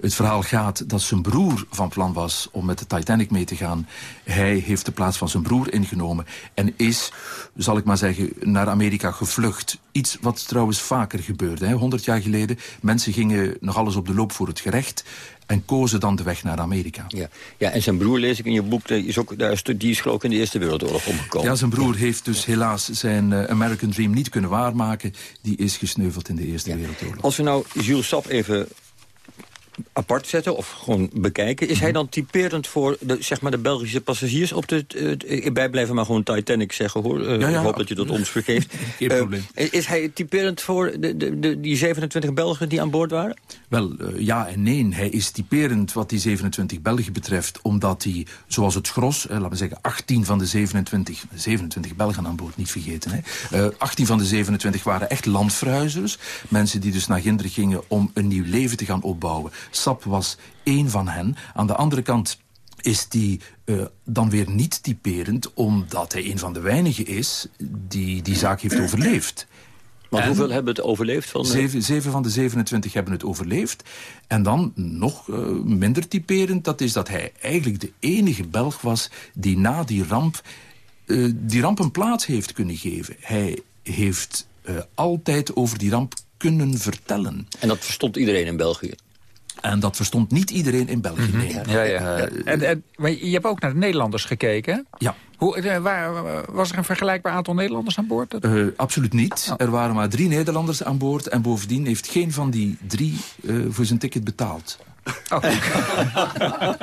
Speaker 14: Het verhaal gaat dat zijn broer van plan was om met de Titanic mee te gaan. Hij heeft de plaats van zijn broer ingenomen en is, zal ik maar zeggen, naar Amerika gevlucht. Iets wat trouwens vaker gebeurde. Honderd jaar geleden, mensen gingen nog alles op de loop voor het gerecht en kozen dan de weg naar Amerika.
Speaker 9: Ja, ja en zijn broer, lees ik in je boek, die is, ook, daar die is geloof ik in de Eerste Wereldoorlog omgekomen.
Speaker 14: Ja, zijn broer heeft dus helaas zijn uh, American Dream niet kunnen waarmaken. Die is gesneuveld in de Eerste ja. Wereldoorlog.
Speaker 9: Als we nou Jules Sap even apart zetten of gewoon bekijken... is hij dan typerend voor de, zeg maar de Belgische passagiers op de... Uh, wij blijven maar gewoon Titanic zeggen, hoor. Uh, ja, ja. Ik hoop dat je dat ons vergeeft. (laughs)
Speaker 14: Geen uh, probleem.
Speaker 9: Is hij typerend voor de, de, de, die 27 Belgen die aan boord waren?
Speaker 14: Wel, ja en nee. Hij is typerend wat die 27 Belgen betreft... omdat hij, zoals het gros, laten we zeggen 18 van de 27... 27 Belgen aan boord, niet vergeten. Hè. 18 van de 27 waren echt landverhuizers. Mensen die dus naar Ginder gingen om een nieuw leven te gaan opbouwen. Sap was één van hen. Aan de andere kant is die uh, dan weer niet typerend... omdat hij een van de weinigen is die die zaak heeft overleefd.
Speaker 9: Maar en hoeveel hebben het overleefd? Van,
Speaker 14: zeven, zeven, van de 27 hebben het overleefd. En dan nog uh, minder typerend, dat is dat hij eigenlijk de enige Belg was... die na die ramp, uh, die ramp een plaats heeft kunnen geven. Hij heeft altijd over die ramp kunnen vertellen.
Speaker 9: En dat verstond iedereen in België?
Speaker 14: En dat verstond niet iedereen in België. Mm -hmm.
Speaker 5: ja, ja. Uh, en, en, maar je hebt ook naar de Nederlanders gekeken.
Speaker 14: Ja.
Speaker 5: Hoe, waar, was er een vergelijkbaar aantal Nederlanders aan boord?
Speaker 14: Uh, absoluut niet. Oh. Er waren maar drie Nederlanders aan boord. En bovendien heeft geen van die drie uh, voor zijn ticket betaald. Oh.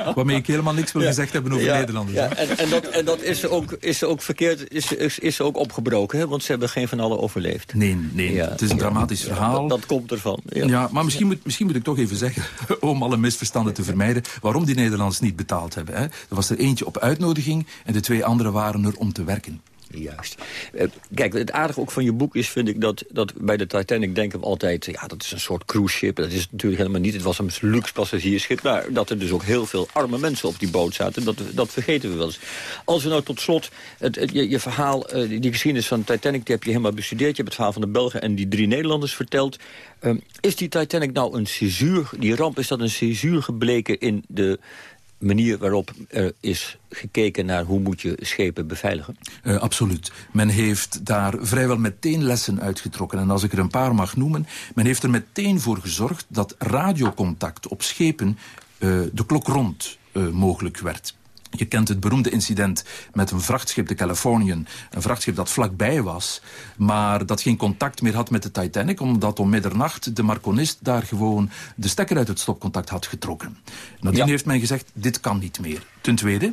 Speaker 14: (laughs) Waarmee ik helemaal niks wil ja. gezegd hebben over
Speaker 9: ja,
Speaker 14: Nederlanders.
Speaker 9: Ja. En, en, dat, en dat is ook, is ook verkeerd, is, is, is ook opgebroken, hè? want ze hebben geen van allen overleefd.
Speaker 14: Nee, nee. het is een dramatisch verhaal.
Speaker 9: Dat, dat, komt ervan.
Speaker 14: Ja, maar misschien, moet, misschien moet ik toch even zeggen, (laughs) om alle misverstanden te vermijden, waarom die Nederlanders niet betaald hebben. Hè? Er was er eentje op uitnodiging en de twee anderen waren er om te werken.
Speaker 9: Juist. Uh, kijk, het aardige ook van je boek is, vind ik, dat, dat bij de Titanic denken we altijd... ja, dat is een soort cruise ship. Dat is natuurlijk helemaal niet. Het was een luxe passagiersschip. Maar dat er dus ook heel veel arme mensen op die boot zaten, dat, dat vergeten we wel eens. Als we nou tot slot, het, je, je, verhaal, uh, die geschiedenis van Titanic... die heb je helemaal bestudeerd. Je hebt het verhaal van de Belgen en die drie Nederlanders verteld. Uh, is die Titanic nou een césuur, die ramp, is dat een césuur gebleken in de manier waarop er is gekeken naar hoe moet je schepen beveiligen?
Speaker 14: Uh, absoluut. Men heeft daar vrijwel meteen lessen uitgetrokken. En als ik er een paar mag noemen... men heeft er meteen voor gezorgd dat radiocontact op schepen... Uh, de klok rond uh, mogelijk werd. Je kent het beroemde incident met een vrachtschip, de Californian. Een vrachtschip dat vlakbij was, maar dat geen contact meer had met de Titanic... omdat om middernacht de marconist daar gewoon de stekker uit het stopcontact had getrokken. Nadien ja. heeft men gezegd, dit kan niet meer. Ten tweede,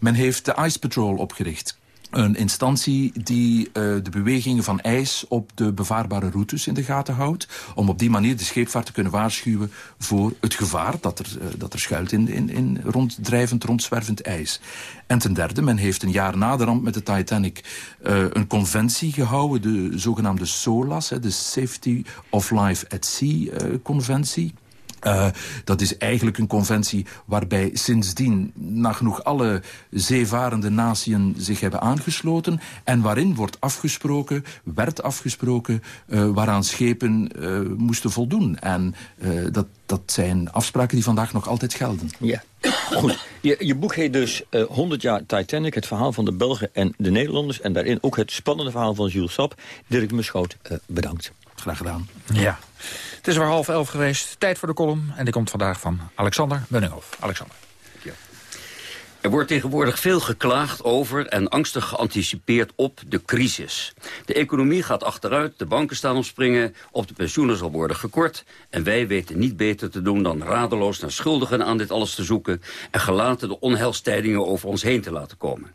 Speaker 14: men heeft de Ice Patrol opgericht. Een instantie die uh, de bewegingen van ijs op de bevaarbare routes in de gaten houdt. Om op die manier de scheepvaart te kunnen waarschuwen voor het gevaar dat er, uh, dat er schuilt in, in, in ronddrijvend, rondzwervend ijs. En ten derde, men heeft een jaar na de met de Titanic uh, een conventie gehouden. De zogenaamde SOLAS, de Safety of Life at Sea conventie. Uh, dat is eigenlijk een conventie waarbij sindsdien nagenoeg alle zeevarende naties zich hebben aangesloten en waarin wordt afgesproken, werd afgesproken, uh, waaraan schepen uh, moesten voldoen. En dat, dat zijn afspraken die vandaag nog altijd gelden.
Speaker 9: Ja. (coughs) Goed, je, je boek heet dus uh, 100 jaar Titanic, het verhaal van de Belgen en de Nederlanders... en daarin ook het spannende verhaal van Jules Sap. Dirk Muschoot, bedankt.
Speaker 14: Graag gedaan.
Speaker 5: Ja. Het is weer half elf geweest. Tijd voor de column. En die komt vandaag van Alexander Bunninghoff. Alexander.
Speaker 19: Er wordt tegenwoordig veel geklaagd over en angstig geanticipeerd op de crisis. De economie gaat achteruit, de banken staan op springen, op de pensioenen zal worden gekort... en wij weten niet beter te doen dan radeloos naar schuldigen aan dit alles te zoeken... en gelaten de onheilstijdingen over ons heen te laten komen.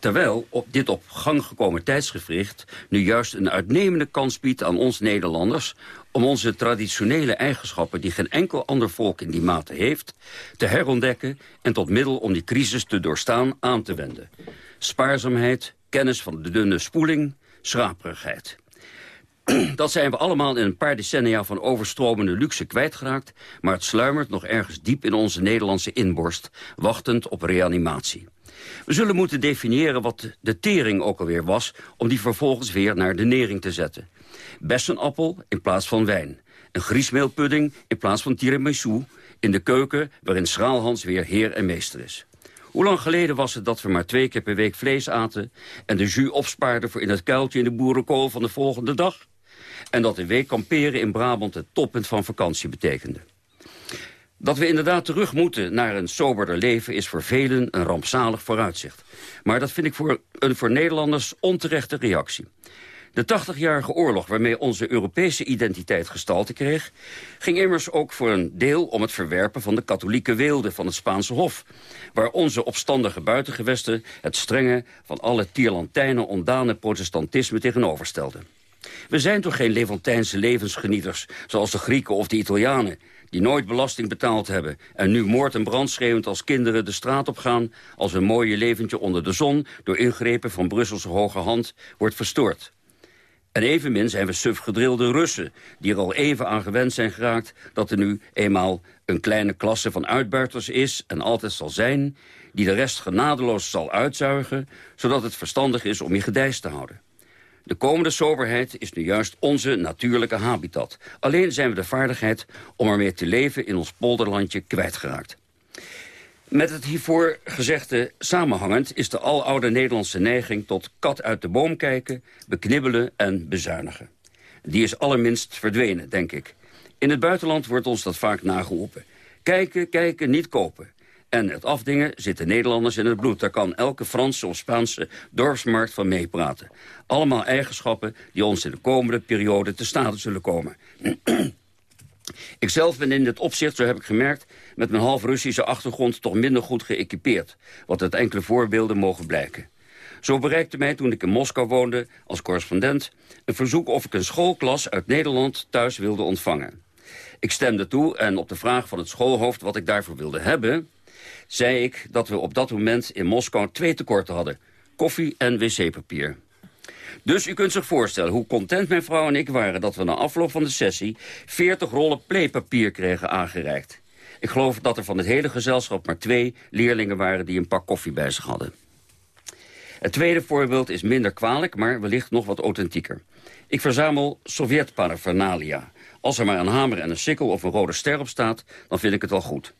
Speaker 19: Terwijl op dit op gang gekomen tijdsgevricht nu juist een uitnemende kans biedt aan ons Nederlanders om onze traditionele eigenschappen die geen enkel ander volk in die mate heeft, te herontdekken en tot middel om die crisis te doorstaan aan te wenden. Spaarzaamheid, kennis van de dunne spoeling, schraperigheid. (clears throat) Dat zijn we allemaal in een paar decennia van overstromende luxe kwijtgeraakt... maar het sluimert nog ergens diep in onze Nederlandse inborst... wachtend op reanimatie. We zullen moeten definiëren wat de tering ook alweer was... om die vervolgens weer naar de nering te zetten. Bessenappel in plaats van wijn. Een griesmeelpudding in plaats van tiramisu... in de keuken waarin Schraalhans weer heer en meester is. Hoe lang geleden was het dat we maar twee keer per week vlees aten... en de jus opspaarden voor in het kuiltje in de boerenkool van de volgende dag? En dat een week kamperen in Brabant het toppunt van vakantie betekende. Dat we inderdaad terug moeten naar een soberder leven... is voor velen een rampzalig vooruitzicht. Maar dat vind ik voor een voor Nederlanders onterechte reactie. De 80-jarige oorlog waarmee onze Europese identiteit gestalte kreeg... ging immers ook voor een deel om het verwerpen van de katholieke weelde van het Spaanse Hof... waar onze opstandige buitengewesten het strenge van alle tierlantijnen ondane protestantisme tegenoverstelden. We zijn toch geen Levantijnse levensgenieters, zoals de Grieken of de Italianen die nooit belasting betaald hebben... en nu moord en brandschreeuwend als kinderen de straat op gaan... als een mooie leventje onder de zon... door ingrepen van Brusselse hoge hand wordt verstoord. En evenmin zijn we suf gedrilde Russen... die er al even aan gewend zijn geraakt... dat er nu eenmaal een kleine klasse van uitbuiters is en altijd zal zijn... die de rest genadeloos zal uitzuigen... zodat het verstandig is om je gedijst te houden. De komende soberheid is nu juist onze natuurlijke habitat. Alleen zijn we de vaardigheid om ermee te leven in ons polderlandje kwijtgeraakt. Met het hiervoor gezegde samenhangend is de aloude Nederlandse neiging tot kat uit de boom kijken, beknibbelen en bezuinigen. Die is allerminst verdwenen, denk ik. In het buitenland wordt ons dat vaak nageroepen. Kijken, kijken, niet kopen. En het afdingen zitten Nederlanders in het bloed. Daar kan elke Franse of Spaanse dorpsmarkt van meepraten. Allemaal eigenschappen die ons in de komende periode te stade zullen komen. (clears throat) Ikzelf ben in dit opzicht, zo heb ik gemerkt... met mijn half Russische achtergrond toch minder goed geëquipeerd... wat uit enkele voorbeelden mogen blijken. Zo bereikte mij toen ik in Moskou woonde als correspondent... een verzoek of ik een schoolklas uit Nederland thuis wilde ontvangen. Ik stemde toe en op de vraag van het schoolhoofd wat ik daarvoor wilde hebben zei ik dat we op dat moment in Moskou twee tekorten hadden. Koffie en wc-papier. Dus u kunt zich voorstellen hoe content mijn vrouw en ik waren... dat we na afloop van de sessie 40 rollen playpapier kregen aangereikt. Ik geloof dat er van het hele gezelschap maar twee leerlingen waren... die een pak koffie bij zich hadden. Het tweede voorbeeld is minder kwalijk, maar wellicht nog wat authentieker. Ik verzamel Sovjet-paraphernalia. Als er maar een hamer en een sikkel of een rode ster op staat, dan vind ik het wel goed.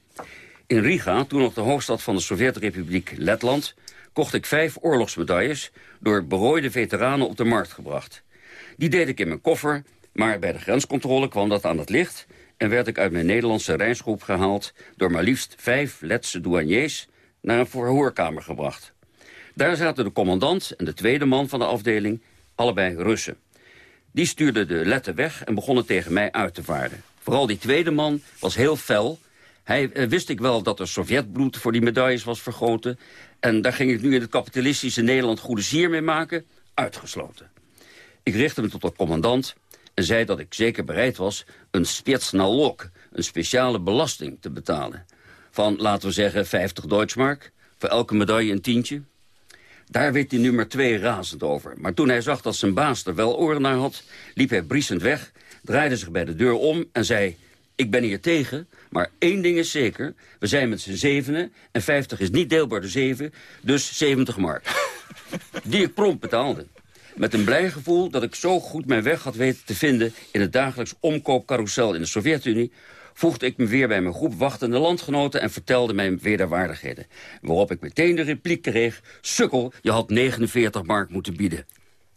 Speaker 19: In Riga, toen nog de hoofdstad van de Sovjetrepubliek Letland... kocht ik vijf oorlogsmedailles door berooide veteranen op de markt gebracht. Die deed ik in mijn koffer, maar bij de grenscontrole kwam dat aan het licht... en werd ik uit mijn Nederlandse reisgroep gehaald... door maar liefst vijf Letse douaniers naar een verhoorkamer gebracht. Daar zaten de commandant en de tweede man van de afdeling, allebei Russen. Die stuurden de Letten weg en begonnen tegen mij uit te vaarden. Vooral die tweede man was heel fel hij uh, wist ik wel dat er Sovjetbloed voor die medailles was vergoten. En daar ging ik nu in het kapitalistische Nederland goede zier mee maken. Uitgesloten. Ik richtte me tot de commandant en zei dat ik zeker bereid was... een spetsnalok, een speciale belasting, te betalen. Van, laten we zeggen, 50 Deutschmark. Voor elke medaille een tientje. Daar werd hij nummer twee razend over. Maar toen hij zag dat zijn baas er wel oren naar had... liep hij briesend weg, draaide zich bij de deur om en zei ik ben hier tegen, maar één ding is zeker. We zijn met z'n zevenen en 50 is niet deelbaar door 7, dus 70 mark. (laughs) Die ik prompt betaalde. Met een blij gevoel dat ik zo goed mijn weg had weten te vinden... in het dagelijks omkoopcarousel in de Sovjet-Unie... voegde ik me weer bij mijn groep wachtende landgenoten... en vertelde mijn wederwaardigheden. Waarop ik meteen de repliek kreeg... Sukkel, je had 49 mark moeten bieden.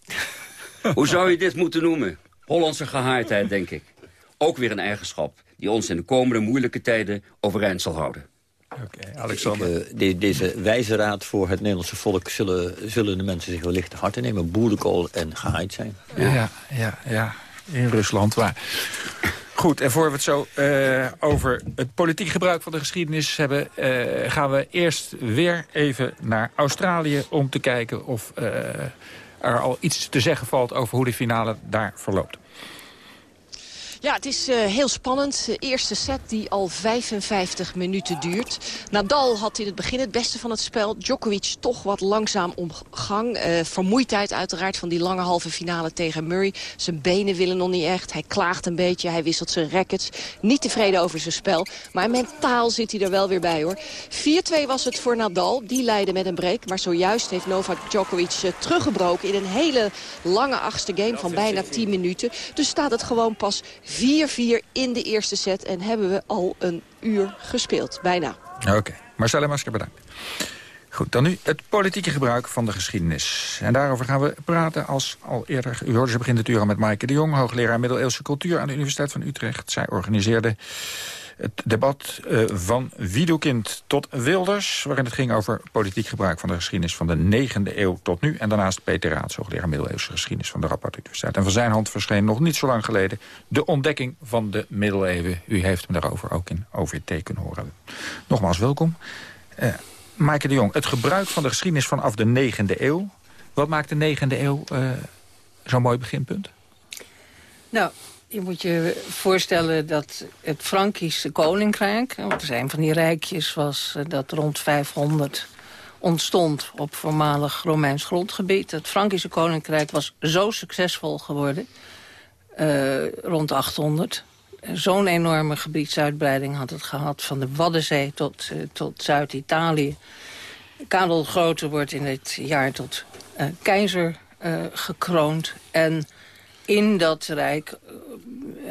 Speaker 19: (laughs) Hoe zou je dit moeten noemen? Hollandse gehaardheid, denk ik. Ook weer een eigenschap die ons in de komende moeilijke tijden overeind zal houden.
Speaker 5: Oké, Alexander.
Speaker 9: Ik, deze wijze raad voor het Nederlandse volk zullen, zullen de mensen zich wellicht te harte nemen. Boerenkool en gehaaid zijn.
Speaker 5: Ja, ja, ja. In Rusland, waar. Goed, en voor we het zo uh, over het politiek gebruik van de geschiedenis hebben... Uh, gaan we eerst weer even naar Australië om te kijken of uh, er al iets te zeggen valt over hoe de finale daar verloopt.
Speaker 6: Ja, het is uh, heel spannend. De eerste set die al 55 minuten duurt. Nadal had in het begin het beste van het spel. Djokovic toch wat langzaam om gang. Uh, vermoeidheid uiteraard van die lange halve finale tegen Murray. Zijn benen willen nog niet echt. Hij klaagt een beetje. Hij wisselt zijn rackets. Niet tevreden over zijn spel. Maar mentaal zit hij er wel weer bij hoor. 4-2 was het voor Nadal. Die leidde met een break. Maar zojuist heeft Novak Djokovic uh, teruggebroken in een hele lange achtste game van bijna 10 minuten. Dus staat het gewoon pas 4-4 in de eerste set. En hebben we al een uur gespeeld. Bijna.
Speaker 5: Oké. Okay. Marcella Masker, bedankt. Goed, dan nu het politieke gebruik van de geschiedenis. En daarover gaan we praten als al eerder... U hoorde ze begint het uur al met Maaike de Jong... hoogleraar middeleeuwse cultuur aan de Universiteit van Utrecht. Zij organiseerde het debat uh, van Wiedokind tot Wilders... waarin het ging over politiek gebruik van de geschiedenis van de 9e eeuw tot nu. En daarnaast Peter Raats, hoogleraar middeleeuwse geschiedenis van de Radboud Universiteit. En van zijn hand verscheen nog niet zo lang geleden de ontdekking van de middeleeuwen. U heeft me daarover ook in OVT kunnen horen. Nogmaals welkom. Uh, de Jong, het gebruik van de geschiedenis vanaf de 9e eeuw. Wat maakt de 9e eeuw uh, zo'n mooi beginpunt?
Speaker 7: Nou, je moet je voorstellen dat het Frankische koninkrijk... want er zijn van die rijkjes was dat rond 500 ontstond op voormalig Romeins grondgebied. Het Frankische koninkrijk was zo succesvol geworden, uh, rond 800. Zo'n enorme gebiedsuitbreiding had het gehad, van de Waddenzee tot, uh, tot Zuid-Italië. Karel de Grote wordt in dit jaar tot keizer gekroond... en in dat rijk,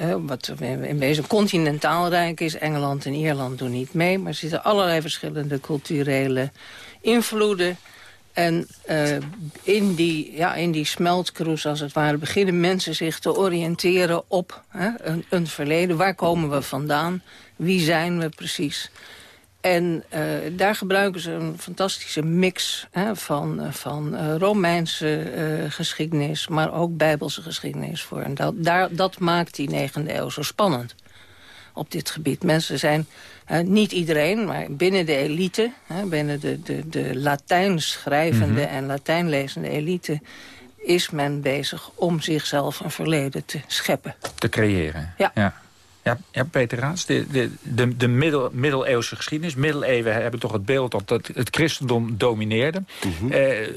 Speaker 7: uh, wat in wezen continentaal rijk is... Engeland en Ierland doen niet mee... maar er zitten allerlei verschillende culturele invloeden... En uh, in, die, ja, in die smeltkroes, als het ware, beginnen mensen zich te oriënteren op een, een verleden. Waar komen we vandaan? Wie zijn we precies? En uh, daar gebruiken ze een fantastische mix hè, van, uh, van uh, Romeinse geschiedenis... maar ook Bijbelse geschiedenis voor. En dat, daar, dat maakt die 9e eeuw zo spannend op dit gebied. Mensen zijn, niet iedereen, maar binnen de elite... Hè, binnen de, de, de Latijn schrijvende mm -hmm. en Latijn lezende elite... is men bezig om zichzelf een verleden te scheppen.
Speaker 5: Te creëren, ja. ja. Ja, ja Peter Raats, de, de, de, de middel, middeleeuwse geschiedenis. Middeleeuwen hebben toch het beeld dat het, het christendom domineerde. Mm -hmm. eh,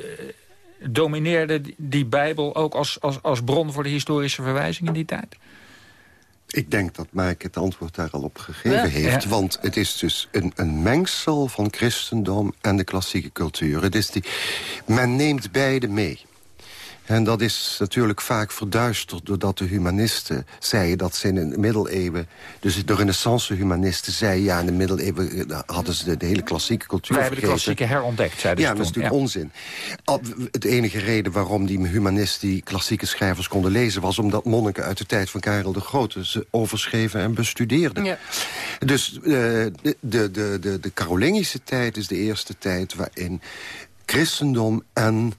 Speaker 5: domineerde die Bijbel ook als, als, als bron voor de historische verwijzing in die tijd?
Speaker 8: Ik denk dat Mike het antwoord daar al op gegeven ja. heeft. Ja. Want het is dus een, een mengsel van christendom en de klassieke cultuur. Het is die, men neemt beide mee. En dat is natuurlijk vaak verduisterd doordat de humanisten zeiden... dat ze in de middeleeuwen, dus de renaissance humanisten zeiden... ja, in de middeleeuwen eh, hadden ze de, de hele klassieke cultuur
Speaker 5: Wij hebben de klassieke herontdekt, zeiden
Speaker 8: ja,
Speaker 5: ze
Speaker 8: Ja, dat is natuurlijk ja. onzin. Het enige reden waarom die humanisten die klassieke schrijvers konden lezen... was omdat monniken uit de tijd van Karel de Grote... ze overschreven en bestudeerden. Ja. Dus uh, de, de, de, de, de Carolingische tijd is de eerste tijd waarin christendom en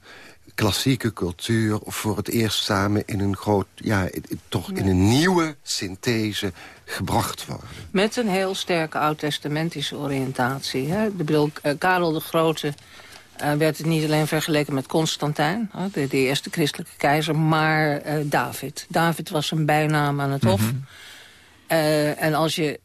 Speaker 8: klassieke cultuur voor het eerst samen in een groot, ja, toch in een nieuwe synthese gebracht worden.
Speaker 7: Met een heel sterke oud-testamentische oriëntatie. Hè? De bedoel, uh, Karel de Grote uh, werd het niet alleen vergeleken met Constantijn, uh, de, de, eerste christelijke keizer, maar uh, David. David was een bijnaam aan het hof. Mm -hmm. en als je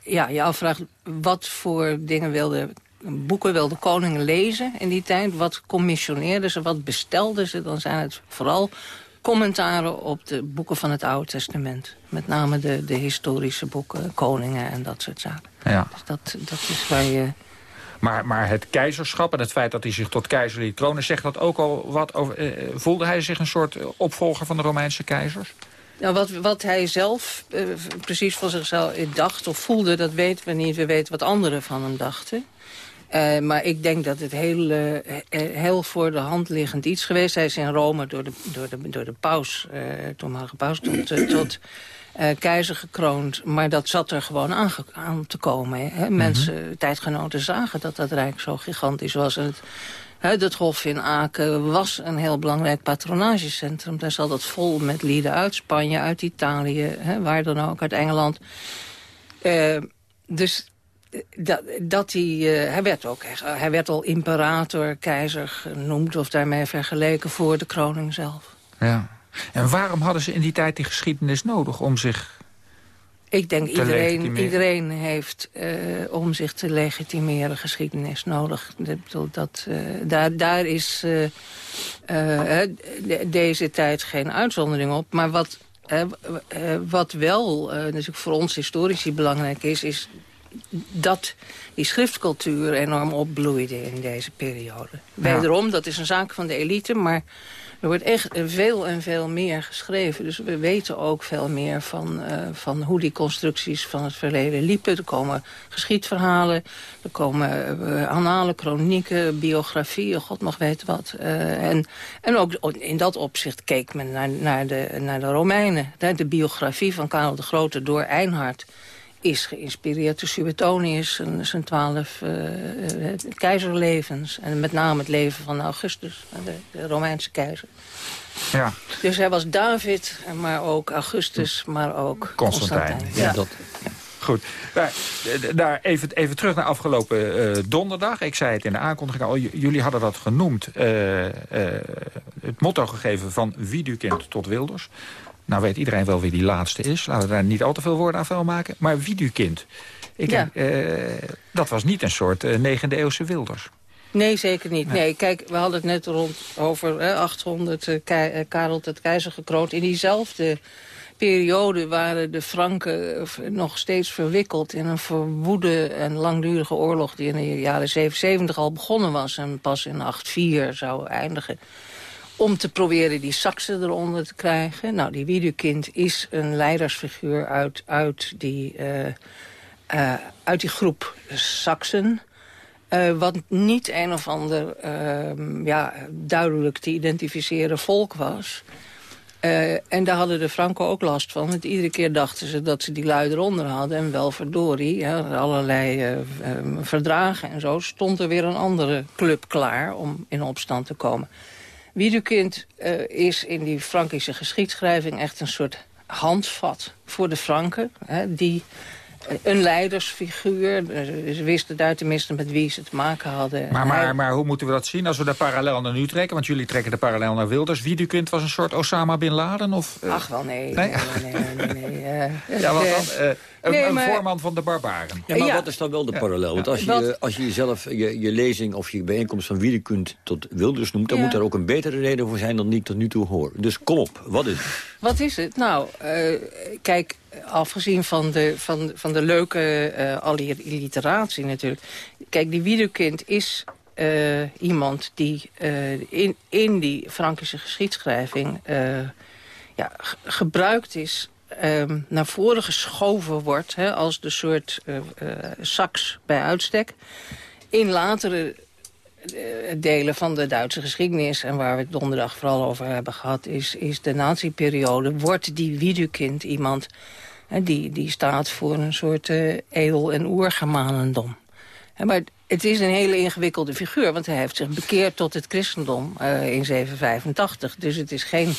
Speaker 7: ja, je afvraagt wat voor dingen wilde boeken wilde koning lezen in die tijd. Wat commissioneerden ze, wat bestelden ze? Dan zijn het vooral commentaren op de boeken van het Oude Testament. Met name de, de historische boeken, koningen en dat soort zaken.
Speaker 5: Ja.
Speaker 7: Dus dat, dat is waar je...
Speaker 5: Maar, maar het keizerschap en het feit dat hij zich tot keizer liet kronen... zegt dat ook al wat over... Eh, voelde hij zich een soort opvolger van de Romeinse keizers?
Speaker 7: Nou, wat, wat hij zelf uh, precies van zichzelf dacht of voelde, dat weten we niet. We weten wat anderen van hem dachten. Uh, maar ik denk dat het heel, uh, heel voor de hand liggend iets geweest Hij is in Rome door de, door de, door de paus, uh, toenmalige paus, tot, (clears throat) tot keizer gekroond. Maar dat zat er gewoon aan, aan te komen. Hè. Mhm. Mensen, tijdgenoten zagen dat dat rijk zo gigantisch was. En het, het Hof in Aken was een heel belangrijk patronagecentrum. Daar zat het vol met lieden uit Spanje, uit Italië, hè, waar dan ook, uit Engeland. dus dat, dat hij, uh, hij werd ook echt, hij werd al imperator, keizer genoemd of daarmee vergeleken voor de kroning zelf.
Speaker 5: Ja. En waarom hadden ze in die tijd die geschiedenis nodig om zich
Speaker 7: ik denk iedereen, iedereen heeft uh, om zich te legitimeren geschiedenis nodig. Dat, dat, uh, daar, daar is de, deze tijd geen uitzondering op. Maar wat, wat wel natuurlijk voor ons historici belangrijk is... is dat die schriftcultuur enorm opbloeide in deze periode. Ja. Wederom, dat is een zaak van de elite, maar er wordt echt veel en veel meer geschreven. Dus we weten ook veel meer van, uh, van hoe die constructies van het verleden liepen. Er komen geschiedverhalen, er komen uh, annalen, chronieken, biografieën, god mag weten wat. Uh, en, en ook in dat opzicht keek men naar, naar, de, naar de Romeinen. De biografie van Karel de Grote door Einhard is geïnspireerd door Suetonius en zijn twaalf uh, keizerlevens. En met name het leven van Augustus, de, de, Romeinse keizer.
Speaker 5: Ja.
Speaker 7: Dus hij was David, maar ook Augustus, maar ook
Speaker 5: Constantijn.
Speaker 7: Constantijn.
Speaker 5: Ja, dat... Goed. Daar, daar even, even terug naar afgelopen uh, donderdag. Ik zei het in de aankondiging al. Jullie hadden dat genoemd. Uh, uh, het motto gegeven van Wiedukind tot Wilders. Nou weet iedereen wel wie die laatste is. Laten we daar niet al te veel woorden aan vuil maken. Maar Wiedukind, ik ja. denk, uh, dat was niet een soort uh, negende eeuwse Wilders.
Speaker 7: Nee, zeker niet. Nee. nee. kijk, we hadden het net rond over hè, 800 uh, Ke Karel het Keizer gekroond. In diezelfde periode waren de Franken nog steeds verwikkeld... in een verwoede en langdurige oorlog... die in de jaren 77 al begonnen was... en pas in 8-4 zou eindigen om te proberen die Saksen eronder te krijgen. Nou, die Wiedukind is een leidersfiguur uit, uit, die, uh, uh, uit die groep Saksen... Uh, wat niet een of ander uh, ja, duidelijk te identificeren volk was. En daar hadden de Franken ook last van. Want iedere keer dachten ze dat ze die lui eronder hadden. En wel verdorie, ja, allerlei verdragen en zo... stond er weer een andere club klaar om in opstand te komen. Wiedekind uh, is in die Frankische geschiedschrijving echt een soort handvat voor de Franken. Hè, die een leidersfiguur. Ze wisten daar tenminste met wie ze te maken hadden.
Speaker 5: Maar, maar, maar hoe moeten we dat zien als we de parallel naar nu trekken? Want jullie trekken de parallel naar Wilders. Wiedekind was een soort Osama Bin Laden? Of,
Speaker 7: uh... Ach wel, nee. Nee, nee, nee. nee, nee
Speaker 5: uh, (laughs) ja, wat dan? Uh, een, nee, maar... een, voorman van de barbaren.
Speaker 9: Ja, maar ja. wat is dan wel de parallel? Want als je, als je jezelf je, je lezing of je bijeenkomst van Wiedekind tot Wilders noemt... dan moet er ook een betere reden voor zijn dan die ik tot nu toe hoor. Dus kom op, wat is het?
Speaker 7: Wat is het? Nou, kijk, afgezien van de, van, van de leuke uh, alliteratie natuurlijk. Kijk, die Wiedekind is uh, iemand die in, in die Frankische geschiedschrijving... ja, gebruikt is, um, naar voren geschoven wordt... Hè, als de soort sax bij uitstek. In latere delen van de Duitse geschiedenis... en waar we het donderdag vooral over hebben gehad... is, is de nazi-periode, wordt die Wiedekind iemand die, die staat voor een soort uh, edel- en oergermanendom. Maar het is een hele ingewikkelde figuur, want hij heeft zich bekeerd tot het christendom uh, in 785. Dus het is geen,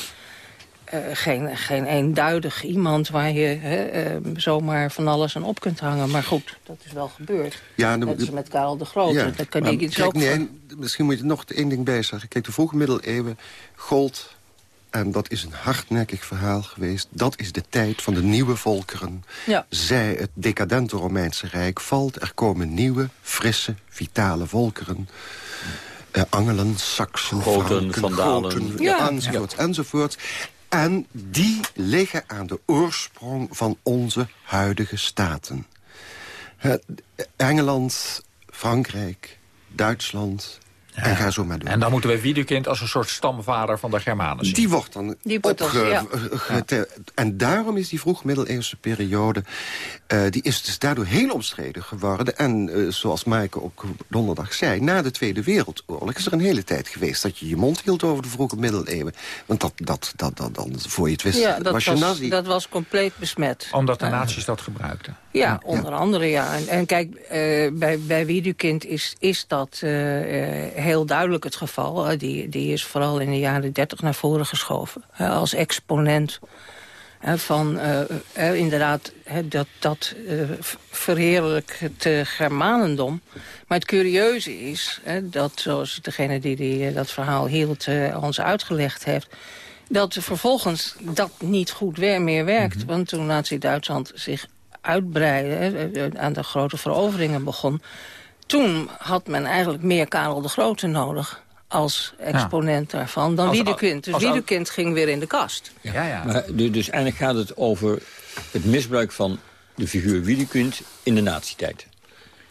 Speaker 7: uh, geen, geen eenduidig iemand waar je uh, zomaar van alles aan op kunt hangen. Maar goed, dat is wel gebeurd. Ja, Net als met Karel de Grote. Ja, dat kan ik iets ook
Speaker 8: nee, Misschien moet je nog één ding bij zeggen. Kijk, de vroege middeleeuwen gold en dat is een hardnekkig verhaal geweest. Dat is de tijd van de nieuwe volkeren. Ja. Zij het decadente Romeinse Rijk valt. Er komen nieuwe, frisse, vitale volkeren. Uh, Angelen, Saksen,
Speaker 9: Goten, Vandalen.
Speaker 8: ja. enzovoort, enzovoort. En die liggen aan de oorsprong van onze huidige staten. Engeland, Frankrijk, Duitsland, En ga zo maar door.
Speaker 5: En dan moeten we Wiedekind als een soort stamvader van de Germanen zien.
Speaker 8: Die wordt dan
Speaker 7: Die
Speaker 8: opge...
Speaker 7: ja.
Speaker 8: gete- En daarom is die vroeg-middeleeuwse periode... eh, die is dus daardoor heel omstreden geworden. En eh, zoals Maaike ook donderdag zei... na de Tweede Wereldoorlog is er een hele tijd geweest... dat je je mond hield over de vroege middeleeuwen. Want dat, dat, dat, dat, dan, voor je het wist,
Speaker 7: Ja, dat
Speaker 8: was je
Speaker 7: was,
Speaker 8: nazi.
Speaker 7: dat was compleet besmet.
Speaker 5: Omdat de nazi's dat gebruikten.
Speaker 7: Ja, onder andere ja. En, en kijk, eh, bij, bij Wiedekind is, is dat eh, eh, heel duidelijk het geval. Die, die is vooral in de jaren dertig naar voren geschoven. als exponent van inderdaad dat, dat verheerlijk het Germanendom. Maar het curieuze is dat, zoals degene die, die dat verhaal hield ons uitgelegd heeft... dat vervolgens dat niet goed weer meer werkt. Want toen Nazi-Duitsland zich uitbreidde, hè, eh, aan de grote veroveringen begon... toen had men eigenlijk meer Karel de Grote nodig als exponent daarvan dan
Speaker 9: Als-
Speaker 7: Wiedekind. Dus Wiedekind ging weer in de kast.
Speaker 5: Ja, ja.
Speaker 9: Maar, du- dus eigenlijk gaat het over het misbruik van de figuur Wiedekind in de nazi-tijd.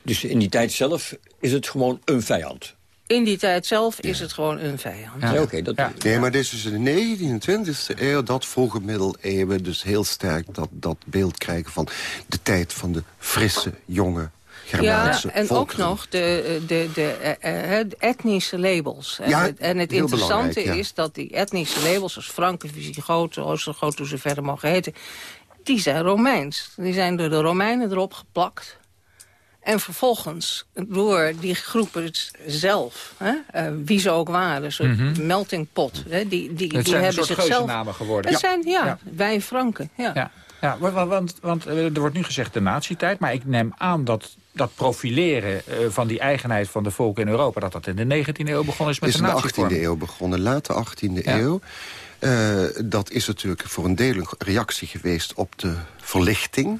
Speaker 9: Dus in die tijd zelf is het gewoon een vijand.
Speaker 7: In die tijd zelf is het gewoon een vijand.
Speaker 9: Ja, oké, dat,
Speaker 8: Nee, maar dit is dus in de 19e en 20e eeuw... dat vroege middeleeuwen dus heel sterk dat, dat beeld krijgen... van de tijd van de frisse, jonge Germaanse
Speaker 7: Ja, en ook nog de, de, de, eh, eh, de etnische labels. En
Speaker 8: Ja,
Speaker 7: het, en het interessante
Speaker 8: ja.
Speaker 7: is dat die etnische labels... zoals Franken, Visigoten, Oostergoten, hoe ze verder mogen heten... die zijn Romeins. Die zijn door de Romeinen erop geplakt. En vervolgens door die groepen zelf, hè, eh, wie ze ook waren, een soort
Speaker 5: Mhm.
Speaker 7: melting pot. Hè, die, die,
Speaker 5: Het
Speaker 7: die
Speaker 5: zijn een
Speaker 7: hebben
Speaker 5: soort
Speaker 7: zichzelf.
Speaker 5: geuzennamen geworden.
Speaker 7: Het
Speaker 5: Ja.
Speaker 7: zijn, ja,
Speaker 5: Ja.
Speaker 7: wij Franken. Ja.
Speaker 5: Ja, ja wa- wa- want, want eh, er wordt nu gezegd de nazi-tijd... maar ik neem aan dat dat profileren eh, van die eigenheid van de volken in Europa... dat dat in de 19e eeuw begonnen is met
Speaker 8: is
Speaker 5: de
Speaker 8: in de
Speaker 5: nazi
Speaker 8: 18e eeuw begonnen, late 18e
Speaker 5: Ja.
Speaker 8: eeuw. Eh, dat is natuurlijk voor een deel een reactie geweest op de verlichting...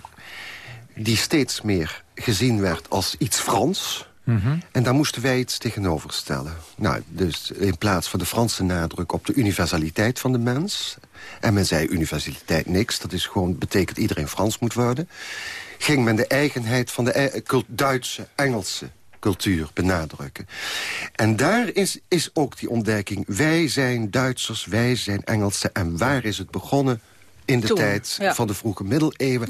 Speaker 8: die steeds meer gezien werd als iets Frans...
Speaker 5: Mhm.
Speaker 8: En daar moesten wij iets tegenover stellen. Nou, dus in plaats van de Franse nadruk op de universaliteit van de mens... en men zei universaliteit niks, dat is gewoon, betekent iedereen Frans moet worden... ging men de eigenheid van de e- cult- Duitse, Engelse cultuur benadrukken. En daar is, is ook die ontdekking, wij zijn Duitsers, wij zijn Engelsen... en waar is het begonnen in de
Speaker 7: Toen,
Speaker 8: tijd
Speaker 7: ja.
Speaker 8: van de vroege middeleeuwen.